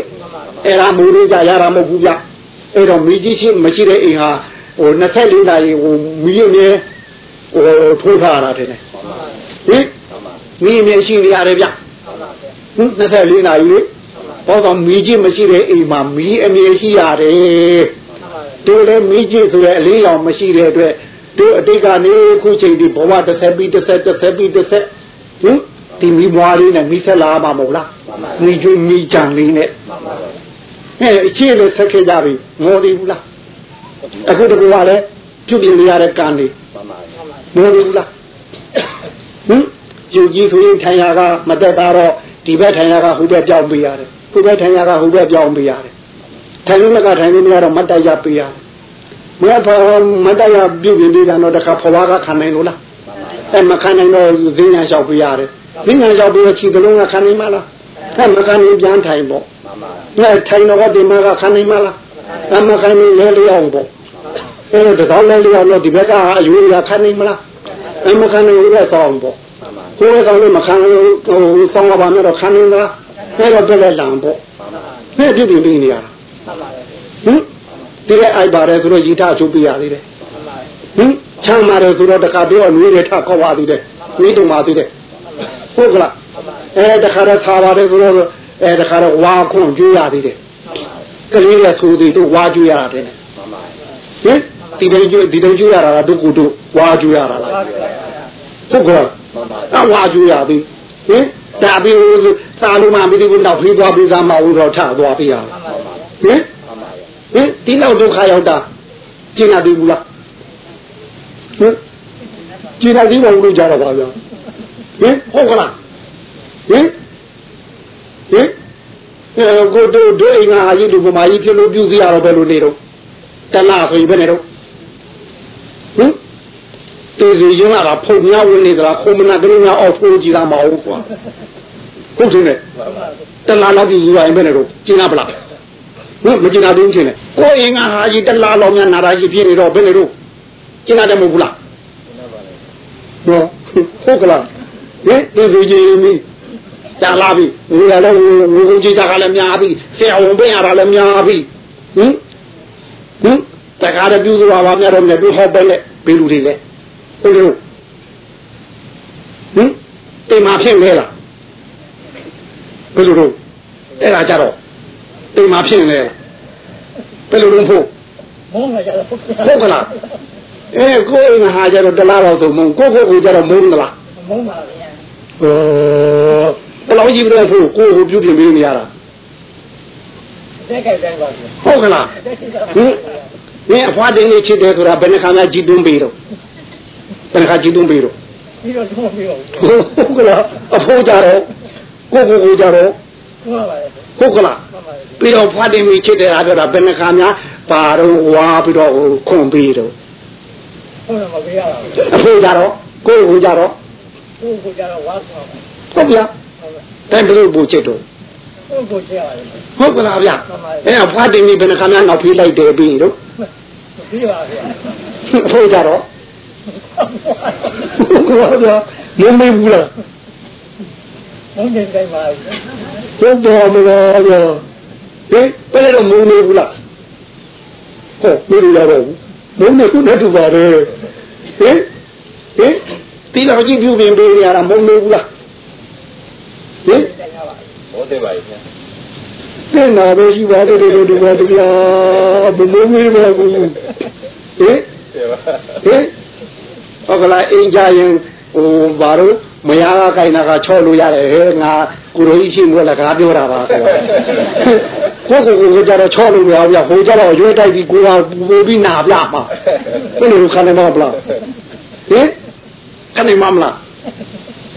အဲ့ဒါမူလေးကြရတာမဟုတ်ဘူးဗျအဲ့တော့မိကြီးရှိမရှိတဲ့အိမ်ဟာဟို24နာရီဟိုမိရုံနဲ့ဟိုထိုးထားတာတဲ့ဟင်မိအမြင်ရှိနေရတယ်ဗျဟင်24နာရီလေဘောတော့မိကြီးမရှိတဲ့အိမ်မှာမိအမြင်ရှိရတယ်တို့လည်းမိကြီးဆိုတဲ့အလေးရောင်မရှိတဲ့အတွက် တို့အတိတ်ကနေခုချိန်ဒီဘဝတစ်ဆက်ပြီးတစ်ဆက်တစ်ဆက်ပြီးတစ်ဆက်ဟင်ဒီမိဘွားလေးနဲ့မိဆက်လာမှာမဟုတ်လားမိကျွေးမိကြံလေးနဲ့ဟဲ့အခြေလို့ဆက်ခဲ့ကြပြီငေါ်သေးဘူးလားအခုတကူကလည်းပြုပြင်ရတဲ့ကံလေးငေါ်သေးဘူးလားဟင်ရယုတ်ကြီးဆိုရင်ထိုင်ရကမတက်တာတော့ဒီဘက်ထိုင်ရကဟိုဘက်ပြောင်းပေးရတယ်ဟိုဘက်ထိုင်ရကဟိုဘက်ပြောင်းပေးရတယ်ထိုင်လို့ကထိုင်လို့မရတော့မတ်တရပေးရတယ် မရတော့မတ်တရပြုတ်ပြီးတာတော့တခါဖွားကခံနိုင်လို့လားအဲမခံနိုင်တော့ဈဉ္ညာလျှောက်ပေးရတယ်ဈဉ္ညာလျှောက်ပြီးချီတလုံးကခံနိုင်မလားအဲမခံနိုင်ပြန်ထိုင်ပေါ့မှန်ပါအဲထိုင်တော့ဒီမှာကခံနိုင်မလားအဲမခံနိုင်လဲလျောင်းပေါ့အဲတော့ဒီကောင်းလဲလျောင်းတော့ဒီဘက်ကအယူရခံနိုင်မလားအဲမခံနိုင်လဲဆောင်းပေါ့မှန်ပါကိုယ်ကောင်လည်းမခံလို့ဟိုဆောင်းကပါနဲ့တော့ခံနေတာအဲ့တော့ပြက်လက်လံပေါ့နဲ့ပြည့်ပြည့်လေးနေရတာမှန်ပါ တယ်ဟင်ဒီကအိုက်ပါတယ်ဆိုတော့ရီထအချုပ်ပြရသေးတယ်မှန်ပါတယ်ဟင်ချမ်းပါတယ်ဆိုတော့တခါပြောနွေးရထကောက်ပါသေးတယ်နွေးတုံပါသေးတယ်ဟုတ်ကလားအဲတခါတော့သာပါတယ်ဆိုတော့အဲတခါတော့ဝါခွန်ကျွေးရသေးတယ်ကလေးရဆိုသေးတို့ဝါကျွေးရတာတဲ့မှန်ပါဟင်ဒီတုံကျွေးဒီတုံကျွေးရတာကတို့ကိုတို့ဝါကျွေးရတာလားဟုတ်ကလားမှန်ပါအဝါကျွေးရသေးဟင်ဒါပြီးစာလုံးမှမသိဘူးတော့ဖေးသွားပြီးသားမဟုတ်တော့ထသွားပြရဟင်မှန်ပါ ဟင်ဒီလောက်ဒုက္ခရောက်တာကျင်ရသေးဘူးလားဟင်ကျင်ရသေးပါဘူးလို့ကြားတော့ပါဗျာဟင်ဟုတ်ကလားဟင်ဟင်အဲကိုတို့တို့အိမ်ကအာကြီးလူပမာကြီးဖြစ်လို့ပြုစီရတော့ဘယ်လိုနေတော့တလားဆိုရင်ဘယ်နဲ့တော့ဟင်တေစီရင်ကဖုန်များဝင်နေသလားခုံမနာကလေးများအောက်ဖိုးကြည့်တာမဟုတ်ကွာဟုတ်တယ်နဲ့တလားလောက်ပြုစီရရင်ဘယ်နဲ့တော့ကျင်ရပလား ဟုတ်မကျင်တာဘူးချင်းလေကိုယ်အင်္ဂါဟာကြီးတလားလောင်များနာတာကြီးဖြစ်နေတော့ဘယ်နေတော့ကျင်တာတယ်မဟုတ်ဘူးလားနော်ဟုတ်ကလားဟင်ဒီလူကြီးမီတာလာပြီငွေလည်းငွေကုန်ကြီးတာကလည်းများပြီဆရာဝန်ပြင်ရတာလည်းများပြီဟင်ဟင်တခါတည်းပြုစုပါပါများတော့လည်းသူဟောပဲလေဘေးလူတွေလေဟုတ်တယ်ဟင်တိမ်မာဖြစ်လဲလားဘယ်လိုတော့အဲ့ဒါကြတော့ တိမ်မာဖြစ်နေဘယ်လိုလုပ်ဖို့မုန်းလာကြတော့ဟုတ်ကလားအဲကိုယ်ငါဟာကြတော့တလားတော့သုံးမုံကိုကိုကိုကြတော့မုန်းကလားမုန်းပါဗျာဟောဘယ်လိုကြည့်ပြလဲဖို့ကိုကိုပြုပြင်ပေးနေရတာတက်ကြိုက်တိုင်းပါဗျာဟုတ်ကလားဟင်နင်အဖွားတင်းလေးချစ်တယ်ဆိုတာဘယ်နှခါမှကြည်တွန်းပေးတော့ဘယ်နှခါကြည်တွန်းပေးတော့ပြီးတော့တော့ပြီးတော့ဟုတ်ကလားအဖိုးကြတော့ကိုကိုကိုကြတော့မှန်ပါတယ် ဟုတ်ကလားမှန်ပါတယ်ပြီးတော့ဖွားတင်းလေးချစ်တယ်အားပြောတာဘယ်နှခါများပါတော့ဝါပြီးတော့ခွန်ပေးတော့ဟုတ်တယ်မပေးရတာအဖိုးကြတော့ကိုကိုကြတော့ကိုကိုကြတော့ဝါဆောင်ဟုတ်ဗျာတိုင်းဘယ်လိုပူချစ်တော့ကိုကိုကြရတယ်ဟုတ်ကလားဗျအဲ့အဖွားတင်ပြီးဘယ်နှခါများနောက်ဖေးလိုက်တယ်ပြီးတော့ပြီးပါဗျာအဖိုးကြတော့ဟုတ်ကလားဗျာမင်းမေးဘူးလား မုန်းတဲ့တိုင်းပါဗျာဟုတ်တော်မလားဗျာဟင်ဘယ်လိုမုန်းနေဘူးလားဟုတ်မင်းရတော့မုန်းနေခုနဲ့တူပါတယ်ဟင်ဟင်တီလာကြည့်ပြုပြင်ပေးရတာမုန်းနေဘူးလားဟင်တိုင်းပါဘုသိပါရဲ့တဲ့နာပဲရှိပါတယ်တို့ဒီမှာတရားဘယ်လိုမေးပါဘူးဟင်ကျေပါဟင်ဟုတ်ကလားအင်ကြရင်ဟိုဘာလို့ မရကခိုင်တာကချော့လို့ရတယ်ဟဲ့ငါကိုရိုကြီးရှိမို့လည်းကားပြောတာပါဆိုတော့ကိုကိုကိုကြတော့ချော့လို့မရဘူးဗျဟိုကြတော့ရွေးတိုက်ပြီးကိုကပူပြီးနာပြမှာဘယ်လိုခံနိုင်မှာမလားဟင်ခံနိုင်မှာမလား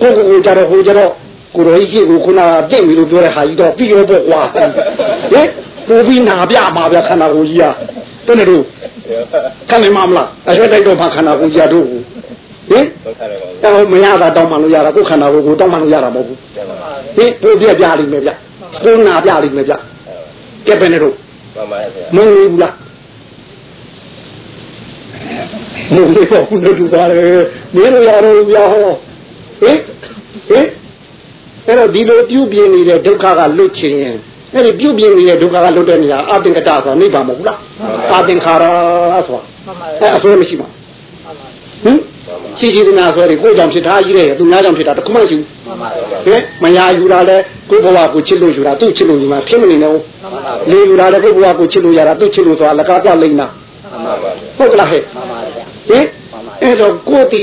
ကိုကိုကိုကြတော့ဟိုကြတော့ကိုရိုကြီးရှိကိုခုနကတင့်ပြီလို့ပြောတဲ့ဟာကြီးတော့ပြီးရောပေါ့ကွာဟင်ပူပြီးနာပြမှာဗျခန္ဓာကိုယ်ကြီးကတဲ့တို့ခံနိုင်မှာမလားအရွက်တိုက်တော့မှခန္ဓာကိုယ်ကြတို့ဟင်ဘုခါရပါဘူး အဲမရတာတောင်းမှလို့ရတာကိုယ်ခန္ဓာကိုယ်ကိုတောင်းမှလို့ရတာမဟုတ်ဘူးကျေပါဟင်ကိုပြပြလိမ့်မယ်ဗျကိုနာပြလိမ့်မယ်ဗျကဲပဲနေတော့မှန်ပါရဲ့မုံဘူးလားမုံလေးပေါ့ဘူးတို့ပါလေမင်းတို့ရတော့ဗျာဟောဟင်ဟင်အဲ့တော့ဒီလိုပြုပြင်းနေတဲ့ဒုက္ခကလွတ်ချင်ရင်အဲ့ဒီပြုပြင်းနေတဲ့ဒုက္ခကလွတ်တဲ့နေရာအသင်္ကတဆိုတာနိဗ္ဗာန်မဟုတ်လားအာသင်္ခါရဆိုတာမှန်ပါအဲ့အစွဲမရှိပါမှန်ပါ ဟင်ရှိရှိသနာဆိုရင်ကိုယ်ကြောင့်ဖြစ်တာကြီးတယ်သူများကြောင့်ဖြစ်တာတခုမှမရှိမှန်ပါဘူးဟင်မယာယူတာလဲကိုယ်ဘဝကိုချစ်လို့ယူတာသူ့ချစ်လို့ယူမှာဖြစ်မနေနဲ့မှန်ပါလေယူတာလဲကိုယ်ဘဝကိုချစ်လို့ရတာသူ့ချစ်လို့ဆိုတာလကားပြလိမ့်နာမှန်ပါဟုတ်ကလားဟဲ့မှန်ပါဗျာဟင်အဲ့တော့ကိုယ်တီ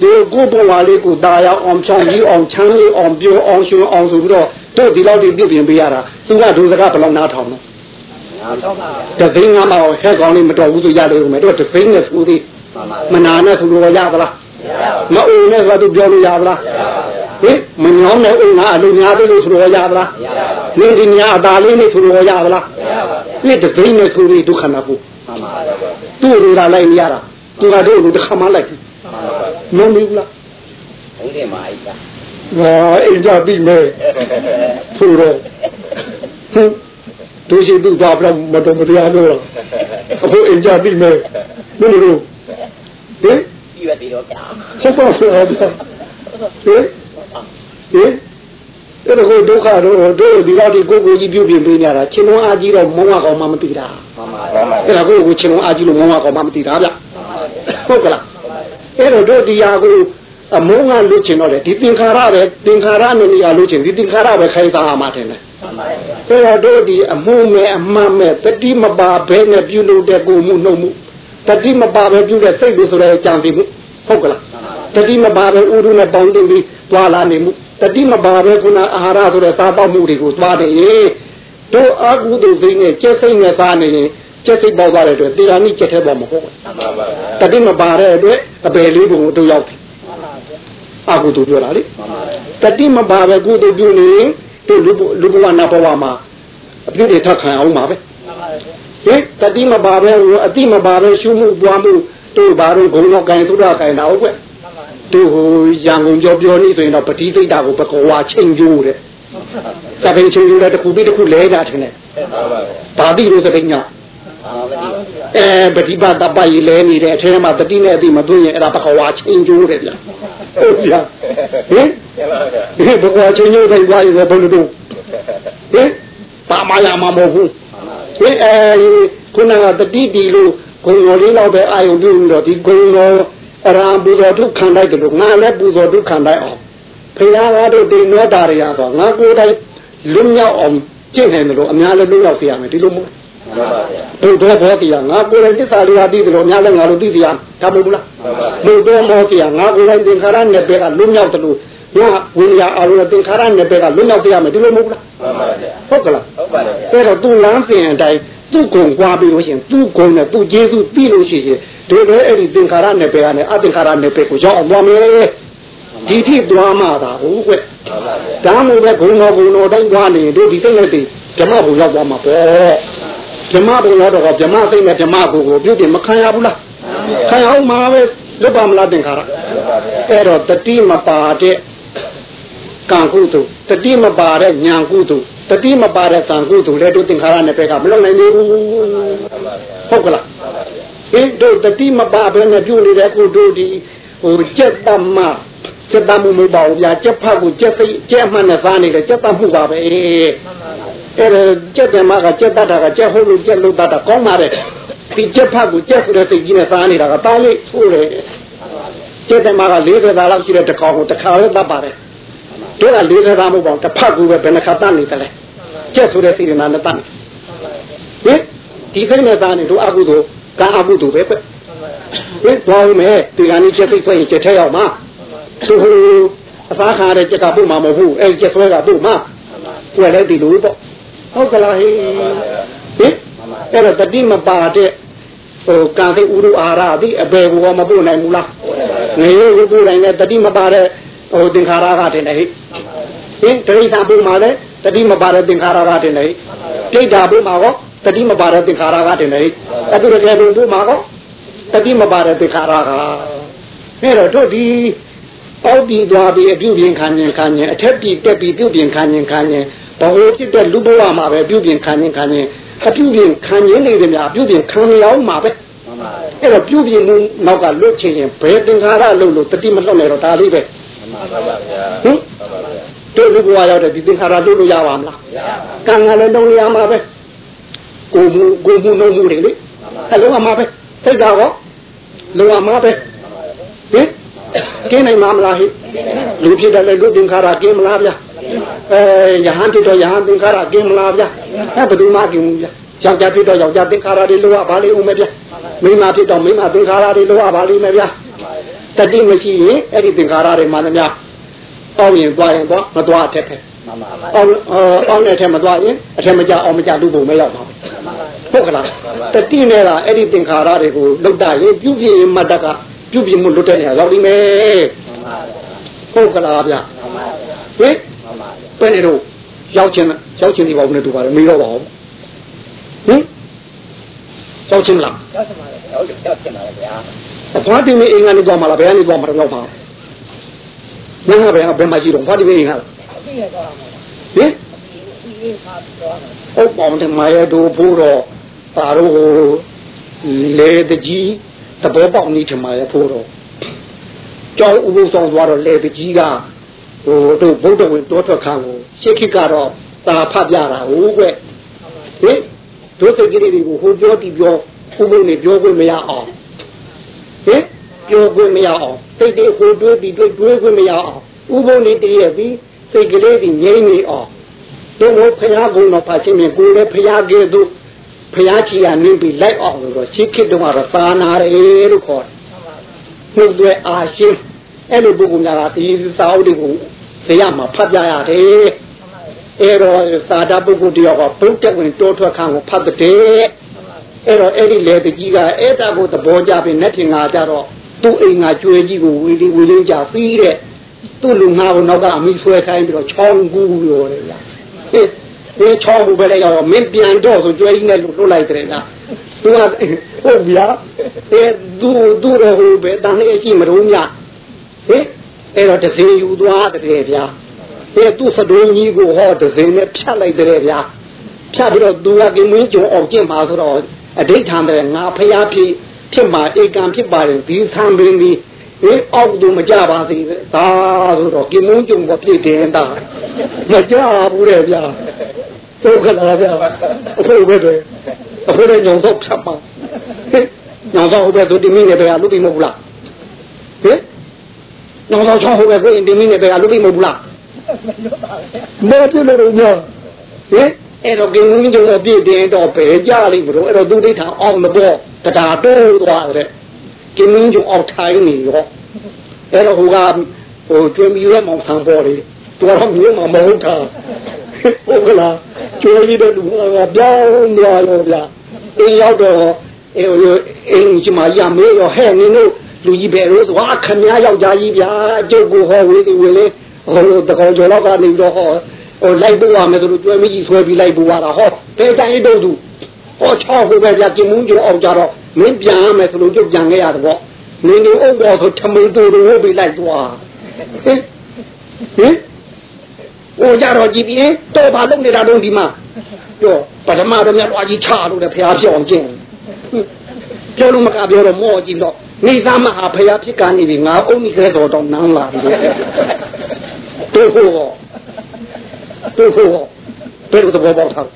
ဒီကိုယ်ဘဝလေးကိုตาရအောင်ချောင်းကြီးအောင်ချမ်းလေးအောင်ပြောအောင်ရှင်အောင်ဆိုပြီးတော့တို့ဒီလောက်ဒီပြုပြင်ပေးရတာသူကဒုစကားဘယ်လောက်နားထောင်လဲတော့ပါဗျာတသိန်းငါမအောင်ဟဲ့ကောင်းလေးမတော်ဘူးဆိုရတယ်ဦးမယ်တို့တသိန်းနဲ့ဆိုသေး မှန်ပါမနာနဲ့ဆိုလို့ရသလားဗျာမအုံနဲ့ဆိုတော့ပြောလို့ရသလားဗျာဟင်မညောင်းတဲ့ဥငါအလုံးများသေးလို့ဆိုတော့ရပါလားရပါပါနင်းဒီများအသာလေးနဲ့ဆိုတော့ရပါလားရပါပါဒီတသိန်းနဲ့ဆိုပြီးဒုက္ခနာဖို့မှန်ပါပါသူ့လိုလာလိုက်နေရတာသူကတို့လိုတစ်ခါမှလိုက်တယ်မှန်ပါပါမမီဘူးလားဟုတ်တယ်မာအိတာဟောအိမ်ကြပြီမဲ့သူတော့ဟင်တို့ရှိသူသွားပြမတော်မတရားလို့အခုအိမ်ကြပြီမဲ့ ဘယ်လိုဟင်ပြီးရသေးတော့ကြာဟုတ်ပါဆိုတော့ဟင်ဟင်အဲ့ဒါကိုဒုက္ခတော့တို့ဒီလောက်ဒီကိုကိုကြီးပြုတ်ပြင်ပေးနေရတာချင်းလုံးအားကြီးတော့မောင်းဝကောင်မှမသိတာမှန်ပါမှန်ပါအဲ့ဒါကိုကိုချင်းလုံးအားကြီးလို့မောင်းဝကောင်မှမသိတာဗျဟုတ်ကလားအဲ့တော့တို့ဒီဟာကိုအမုန်းကလွတ်ချင်တော့လေဒီသင်္ခါရပဲသင်္ခါရနဲ့နေရာလွတ်ချင်ဒီသင်္ခါရပဲခိုင်းသားမှာတယ်လေမှန်ပါအဲ့တော့တို့ဒီအမှုမဲ့အမှန်မဲ့တတိမပါဘဲနဲ့ပြုလုပ်တဲ့ကိုမှုနှုတ်မှု တတိမပါပဲပြုတဲ့စိတ်လို့ဆိုတဲ့အကြံပြမှုဟုတ်ကလားတတိမပါပဲဥဒုနဲ့ပေါင်းတင်ပြီးသွားလာနေမှုတတိမပါပဲခုနအာဟာရဆိုတဲ့စားပေါက်မှုတွေကိုသွားတယ်တို့အကုသိုလ်စိတ်နဲ့ကျက်စိတ်နဲ့စားနေရင်ကျက်စိတ်ပေါက်သွားတဲ့အတွက်တရားနိကျက်ထဲပေါ်မှာဟုတ်မှန်ပါတတိမပါတဲ့အတွက်အပယ်လေးပုံတို့ရောက်ပြီအကုသိုလ်ပြောတာလေတတိမပါပဲကုသိုလ်ပြုနေရင်တို့လူလူဘဝနာဘဝမှာအပြည့်တွေထပ်ခံအောင်ပါပဲ ဟင်တတိမပါပဲအတိမပါပဲရှုမှုပွားမှုတို့ဘာလို့ဘုံတော့ကင်သုဒ္ဓကင်တာဟုတ်ကွတို့ဟိုရန်ကုန်ကြောပြောနေဆိုရင်တော့ပတိသိတာကိုပကောဝါချိန်ကျိုးတဲ့သဘင်ချိန်ကျိုးတဲ့တစ်ခုပြီးတစ်ခုလဲတာထင်တယ်မှန်ပါဘာတိလို့သတိညာအာမတိအဲပฏิပါတပယီလဲနေတဲ့အထဲမှာတတိနဲ့အတိမသွင်းရင်အဲ့ဒါပကောဝါချိန်ကျိုးတယ်ဗျဟုတ်ဗျာဟင်မှန်ပါဒီပကောဝါချိန်ကျိုးတဲ့ဘာလို့ဘယ်လိုတို့ဟင်ပါမရမှာမဟုတ်ဘူး ဟင်အဲခုနကတတိတီလို့ဂုံတော်လေးတော့ပဲအာယုံပြုလို့ဒီဂုံတော်အရာပူဇော်ဒုက္ခံတိုက်တယ်လို့ငါလည်းပူဇော်ဒုက္ခံတိုက်အောင်ဖရာကတို့ဒီနောတာရရဆိုငါကိုယ်တိုင်လွတ်မြောက်အောင်ကျင့်နေတယ်လို့အများလည်းလွတ်မြောက်ပြရမယ်ဒီလိုမျိုးမှန်ပါဗျာဘုရားဘောတရားငါကိုယ်တိုင်သစ္စာလေးဟာသိတယ်လို့အများလည်းငါတို့သိပြရဒါမဟုတ်ဘူးလားမှန်ပါဘုရားမောတရားငါကိုယ်တိုင်သင်္ခါရနဲ့ပဲကလွတ်မြောက်တယ်လို့ ငါဝိညာဉ်အာရုံသင်္ခါရနဲ့ပဲကလွတ်မြောက်ပြရမယ်ဒီလိုမဟုတ်ဘူးလားမှန်ပါဗျာဟုတ်ကလားဟုတ်ပါတယ်ဗျာအဲ့တော့သူလမ်းစဉ်အတိုင်းသူ့ကုံကွာပြီးလို့ရှိရင်သူ့ကုံနဲ့သူ့ကျေးဇူးပြီးလို့ရှိရင်ဒီလိုအဲ့ဒီသင်္ခါရနဲ့ပဲကနေအသင်္ခါရနဲ့ပဲကိုရောက်အောင်သွားမယ်ဒီထိသွားမှသာဟုတ်ကွမှန်ပါဗျာဒါမှမဟုတ်ဘုံတော်ဘုံတော်တိုင်းသွားနေတို့ဒီစိတ်နဲ့တည်းဓမ္မဘုံရောက်သွားမှာပေါ့ဓမ္မဘုံရောက်တော့ဓမ္မစိတ်နဲ့ဓမ္မဘုံကိုပြုပြင်မခံရဘူးလားခံရအောင်မှာပဲလွတ်ပါမလားသင်္ခါရအဲ့တော့တတိမပါတဲ့ ကံကုသိုလ်တတိမပါတဲ့ညာကုသိုလ်တတိမပါတဲ့ကံကုသိုလ်လည်းတို့သင်္ခါရနဲ့ပဲကမလုပ်နိုင်ဘူးဟုတ်ကလားဟင်တို့တတိမပါဘဲနဲ့ပြုနေတဲ့ကုတို့ဒီဟိုစက်တမစက်တမှုမဟုတ်ပါဘူးဗျာစက်ဖတ်ကိုစက်စိတ်စက်မှန်နဲ့စားနေတဲ့စက်တမှုပါပဲအဲ့ဒါစက်တယ်မကစက်တတ်တာကစက်ဟုတ်လို့စက်လို့တတ်တာကောင်းပါတယ်ဒီစက်ဖတ်ကိုစက်ဆိုတဲ့စိတ်ကြီးနဲ့စားနေတာကတားလေးဆိုးတယ်စက်တယ်မက40သားလောက်ရှိတဲ့တကောင်ကိုတစ်ခါလေးတတ်ပါတယ် တို့က40သားမဟုတ်ပါဘူးတစ်ဖတ်ကိုပဲဘယ်နှခါတတ်နေတယ်လဲစက်ဆိုတဲ့စိတ်နဲ့တတ်နေဟင်ဒီစိတ်နဲ့စားနေတို့အကုသိုလ်ကံအကုသိုလ်ပဲပဲဟင်သွားဦးမယ်ဒီကနေ့ချက်သိဖွဲ့ရင်ချက်ထဲရောက်မှာသူအစားခါတဲ့ချက်ကပို့မှာမဟုတ်ဘူးအဲချက်ဆွဲကပို့မှာသူကလည်းဒီလိုပေါ့ဟုတ်ကလားဟင်ဟင်အဲ့တော့တတိမပါတဲ့ဟိုကံသိဥရအာရဒီအပေဘောမပို့နိုင်ဘူးလားငရေကိုပို့နိုင်တဲ့တတိမပါတဲ့ ဟိုသင်္ခါရကတင်တယ်ဟိဟင်တတိသာပို့မှာလေတတိမပါတဲ့သင်္ခါရကတင်တယ်ဟိဒိဋ္ဌာပို့မှာကောတတိမပါတဲ့သင်္ခါရကတင်တယ်ဟိအတုရကေပို့မှာကောတတိမပါတဲ့သင်္ခါရကအဲ့တော့တို့ဒီအောက်ပြီးသွားပြီးအပြုပြင်ခံခြင်းခံခြင်းအထက်ပြီးတက်ပြီးပြုပြင်ခံခြင်းခံခြင်းဘဝဖြစ်တဲ့လူဘဝမှာပဲပြုပြင်ခံခြင်းခံခြင်းအပြုပြင်ခံခြင်းနေတယ်များပြုပြင်ခံရအောင်မှာပဲအဲ့တော့ပြုပြင်မှုနောက်ကလွတ်ချင်ရင်ဘယ်သင်္ခါရလို့လို့တတိမလွတ်နေတော့ဒါလေးပဲမှန်ပါဗျာ ဟင်မှန်ပါဗျာတို့လူဘဝရောက်တဲ့ဒီသင်္ခါရလွတ်လို့ရပါမလားကံကလည်းလုံးရမှာပဲကိုမှုကိုမှုလုံးမှုတွေလေအလုံးမှာပဲစိတ်ကတော့လုံးမှာပဲဟင်ကင်းနိုင်မှာမလားဟိလူဖြစ်တယ်လေလူသင်္ခါရကင်းမလားဗျာအဲယဟန်ဖြစ်တော့ယဟန်သင်္ခါရကင်းမလားဗျာအဲဘယ်သူမှကင်းဘူးဗျာယောက်ျားဖြစ်တော့ယောက်ျားသင်္ခါရတွေလိုရပါလိမ့်ဦးမယ်ဗျာမိန်းမဖြစ်တော့မိန်းမသင်္ခါရတွေလိုရပါလိမ့်မယ်ဗျာ တတိမရှိရင်အဲ့ဒီသင်္ခါရတွေမှသမျှအောက်ရင်သွားရင်သွားမသွားအထက်ပဲမှန်ပါပါအောင်းအောင်းတဲ့အထက်မသွားရင်အထက်မကြအောင်မကြလူပုံမရောက်ပါဘူးဟုတ်ကလားတတိနဲ့ကအဲ့ဒီသင်္ခါရတွေကိုလုတ်တာရင်ပြုပြင်ရင်မတ်တကပြုပြင်မှုလွတ်တဲ့နေရာရောက်နေမယ်ဟဟုတ်ကလားဗျာမှန်ပါဗျာဟင်မှန်ပါဗျာဘယ်နေတော့ရောက်ချင်းရောက်ချင်းဒီပေါ့နဲ့တူပါတယ်မေးတော့ပါဦးဟင်ရောက်ချင်းလားရောက်ပါလေဟုတ်တယ်ရောက်ပါလေဗျာ အဖွားတင်နေအိမ်ကနေသွားမလားဘယ်ကနေသွားမှာတော့ပါနန်းကဘယ်ကဘယ်မှာရှိတော့ဖွားတင်နေအိမ်ကလားအခုရတော့မှာဟင်ဒီဒီမှာတော့မှာဟုတ်ပါမတယ်မာရတို့ဘိုးတော့ပါတော့လေတကြီးတဘောပေါက်နေထမာရဖိုးတော့ကျောင်းဥပုသ်ဆောင်သွားတော့လေတကြီးကဟိုတို့ဗုဒ္ဓဝင်တောထွက်ခန်းကိုရှေးခေတ်ကတော့တာဖတ်ပြတာဟုတ်ကွဟင်တို့စိတ်ကလေးတွေကိုဟိုပြောတီပြောဥပုသ်နေပြောခွင့်မရအောင် ဟင်ပြောခွင့်မရအောင်စိတ်တွေဟိုတွေးပြီးတွေးတွေးခွင့်မရအောင်ဥပုသ်နေတည်းရဲ့ပြီးစိတ်ကလေးတွေငြိမ့်နေအောင်တို့ဘုရားကုံတော်ဖတ်ခြင်းမြင်ကိုယ်လည်းဖရာကဲ့သို့ဖရာချီရနင်းပြီးလိုက်အောင်လို့တော့ရှေးခေတ်တုန်းကတော့သာနာတယ်လို့ခေါ်တယ်နှုတ်သွဲအာရှင်းအဲ့လိုပုဂ္ဂိုလ်များကဒီစာအုပ်တွေကိုတရားမှာဖတ်ပြရတယ်အဲ့တော့သာတာပုဂ္ဂိုလ်တယောက်ကဗုဒ္ဓဝင်တောထွက်ခန်းကိုဖတ်တဲ့ အဲ့တော့အဲ့ဒီလေတကြီးကအဲ့တာကိုသဘောကျပြီးနဲ့ထင်ငါကြတော့သူ့အိမ်ငါကျွေးကြီးကိုဝီလီဝီလင်းကြပြီးတဲ့သူ့လူငါကိုနောက်ကအမိဆွဲခိုင်းပြီးတော့ချောင်းကူးရောတယ်ဗျာဟေးဒီချောင်းကူးပဲလေရောက်တော့မင်းပြန်တော့ဆိုကျွေးကြီးနဲ့လွတ်လိုက်တယ်လားသူကဟုတ်ဗျာအဲသူသူတော့ဟိုပဲတန်လေးအကြည့်မတော့မြဟေးအဲ့တော့တစင်ယူသွားတယ်ဗျာအဲသူ့စတုံးကြီးကိုဟောတစင်နဲ့ဖြတ်လိုက်တယ်ဗျာဖြတ်ပြီးတော့သူကကင်းမင်းကျုံအောင်ကျင့်ပါဆိုတော့ အဋိဋ္ဌာန်တဲ့ငါဖျားဖြစ်ဖြစ်မှာဧကံဖြစ်ပါတယ်ဒီသံပင်ဒီဟေးအောက်သူမကြပါစေဒါဆိုတော့ကင်းမင်းကျုံကိုပြည့်တယ်တာမကြဘူးတဲ့ဗျာဟုတ်ကလားဗျာအခုပဲတယ်အခုလည်းညောင်တော့ဖြတ်ပါဟေးညောင်တော့ဟိုပဲသူဒီမင်းနဲ့ပဲလူတိမဟုတ်ဘူးလားဟေးညောင်တော့ချောင်းဟိုပဲကိုဒီမင်းနဲ့ပဲလူတိမဟုတ်ဘူးလားမပြည့်လို့ညောဟေး အဲ့တော့ကင်းကြီးတို့ပြည့်တင်တော့ပဲကြလိမ့်မလို့အဲ့တော့သူဒိဋ္ဌာအောင်မပေါ်တရားတိုးသွားတဲ့ကင်းကြီးတို့အောက်ထိုင်းနေရောအဲ့တော့ဟိုကဟိုကျွေးမီရဲမောင်ဆံပေါ်လေသူကတော့မြို့မှာမဟုတ်တာဟုတ်ကလားကျွေးကြီးတဲ့လူကပြောင်းသွားရောဗျာအင်းရောက်တော့အဲဟိုအင်းကြီးမရမေးရောဟဲ့နင်တို့လူကြီးပဲလို့ဆိုဟာခမည်းယောက်ျားကြီးဗျာကျုပ်ကိုဟောဝေးဒီဝေးလေဟိုတကောင်ကျော်လောက်ကနေတော့ဟော ဟိုလိုက်ပို့ရမယ်ဆိုလို့ကျွဲမကြီးဆွဲပြီးလိုက်ပို့ရတာဟောဘယ်တိုင်းတုံးသူဟောချောက်ဟိုပဲဗျာကျင်းမူးကျော်အောင်ကြတော့မင်းပြန်ရမယ်ဆိုလို့ကျုပ်ပြန်ခဲ့ရတယ်ပေါ့နင်နေအုပ်ပေါ်ဆိုထမင်းတူတူဝုတ်ပြီးလိုက်သွားဟင်ဟင်ဟိုကြတော့ကြည်ပြီးတော့ဘာလုပ်နေတာတုံးဒီမှာပြောပထမတော့မြတ်တော်ကြီးချလို့တယ်ဖျားပြောင်းကျင်းပြောလို့မကပြောတော့မော့ကြည့်တော့နေသားမဟာဖျားဖြစ်ကနေပြီငါအုံကြီးကလေးတော်တော့နန်းလာပြီတို့ဟော တို့ဟောဘယ်လိုသဘောပေါက်ထား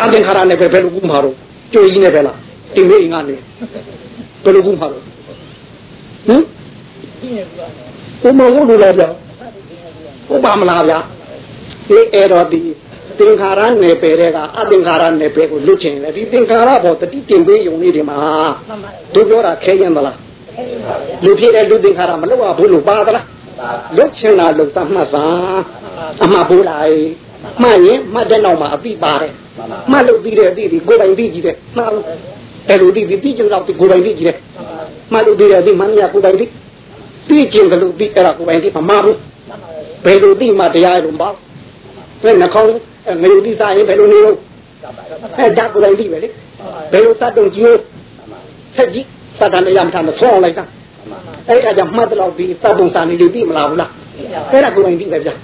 အသင်္ခါရနဲ့ပဲဘယ်လိုကူးမှာတော့ကြွေကြီးနဲ့ပဲလားတင်မေးငါနဲ့ဘယ်လိုကူးမှာတော့ဟင်ဘုမဟုတ်လို့လားဗျာဟုတ်ပါမလားဗျာဒီအဲ့တော့ဒီသင်္ခါရနယ်ပယ်တဲ့ကအသင်္ခါရနယ်ပယ်ကိုလွတ်ချင်တယ်ဒီသင်္ခါရပေါ်တတိတင်ပေးယုံလေးတွေမှာတို့ပြောတာခဲရင်မလားလူဖြစ်တဲ့လူသင်္ခါရမလောက်ဘူးလို့ပါသလားလွတ်ချင်တာလို့သတ်မှတ်ပါ အမှဘူးလားမှတ်ရင်မှတ်တဲ့နောက်မှာအပိပါတယ်မှတ်လို့ပြီးတဲ့အတိဒီကိုယ်တိုင်ပြီးကြည့်တယ်မှတ်အဲ့လိုဒီပြီးကျင်တော့ကိုယ်တိုင်ပြီးကြည့်တယ်မှတ်လို့ပြီးတဲ့အတိမှန်ရကိုယ်တိုင်ပြီးပြီးကျင်ကလို့ပြီးအဲ့ဒါကိုယ်တိုင်ပြီးမမှားဘူးဘယ်လိုပြီးမှတရားရုံပါဘယ်နှခေါင်းငရုတ်တိစားရင်ဘယ်လိုနေလို့အဲ့ဒါကိုယ်တိုင်ပြီးပဲလေဘယ်လိုသတ်တော့ကြည့်ဆက်ကြည့်သတ္တနဲ့ရမထားမဆောင်းလိုက်တာအဲ့ဒါကြောင့်မှတ်တော့ပြီးသတ်ပုံစာနေလို့ပြီးမလားဘူးလား အဲ့ဒါကိုယ်တိုင်ပြီးပဲဗျာ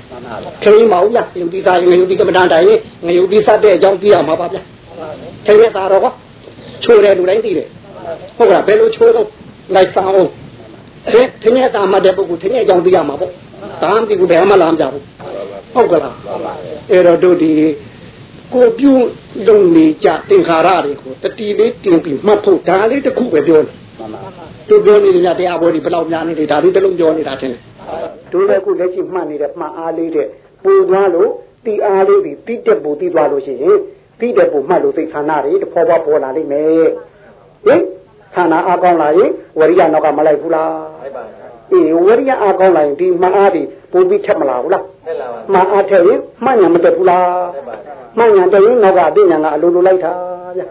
ခရင်မအောင်လားငရုတ်တိစားရင်ငရုတ်တိကမ္မဋ္ဌာန်းတိုင်းငရုတ်တိစတဲ့အကြောင်းပြီးရမှာပါဗျာခရင်သားတော့ချိုးတယ်လူတိုင်းသိတယ်ဟုတ်ကဲ့ဘယ်လိုချိုးတော့လိုက်စားအောင်သင်သင်ရဲ့တာမှတ်တဲ့ပုဂ္ဂိုလ်သင်ရဲ့အကြောင်းသိရမှာပေါ့ဒါမှမသိဘူးဘယ်မှလာမကြဘူးဟုတ်ကဲ့လားအဲ့တော့တို့ဒီကိုပြုလုံနေကြသင်္ခါရတွေကိုတတိလေးတင်ပြီးမှတ်ဖို့ဒါလေးတစ်ခုပဲပြောတယ်တို့ပြောနေတဲ့တရားပွဲဒီဘယ်လောက်များနေလဲဒါလေးတစ်လုံးပြောနေတာတင်တို့ လည်းအခုလက်ရှိမှတ်နေတဲ့မှတ်အားလေးတဲ့ပူသွားလို့တီအားလေးဒီတိတက်ပူတီသွားလို့ရှိရင်တိတက်ပူမှတ်လို့သိဌာနတွေတဖောဖောပေါ်လာလိမ့်မယ်ဟင်ဌာနအားကောင်းလာရင်ဝရိယနောက်ကမလိုက်ဘူးလားလိုက်ပါအေးဝရိယအားကောင်းလာရင်ဒီမှအားဒီပူပြီးထက်မလာဘူးလားထက်လာပါမှအားထက်ရင်မှညာမတက်ဘူးလားတက်ပါမှညာတက်ရင်နောက်ကအသိဉာဏ်ကအလိုလိုလိုက်တာဗျာ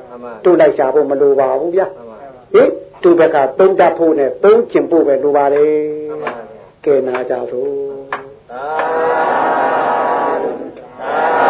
တို့လိုက်ရှာဖို့မလိုပါဘူးဗျာဟင်သူ့ဘက်ကသုံးတတ်ဖို့နဲ့သုံးကျင်ဖို့ပဲလိုပါလေဟ ကယ်နာကြတော့သာသာ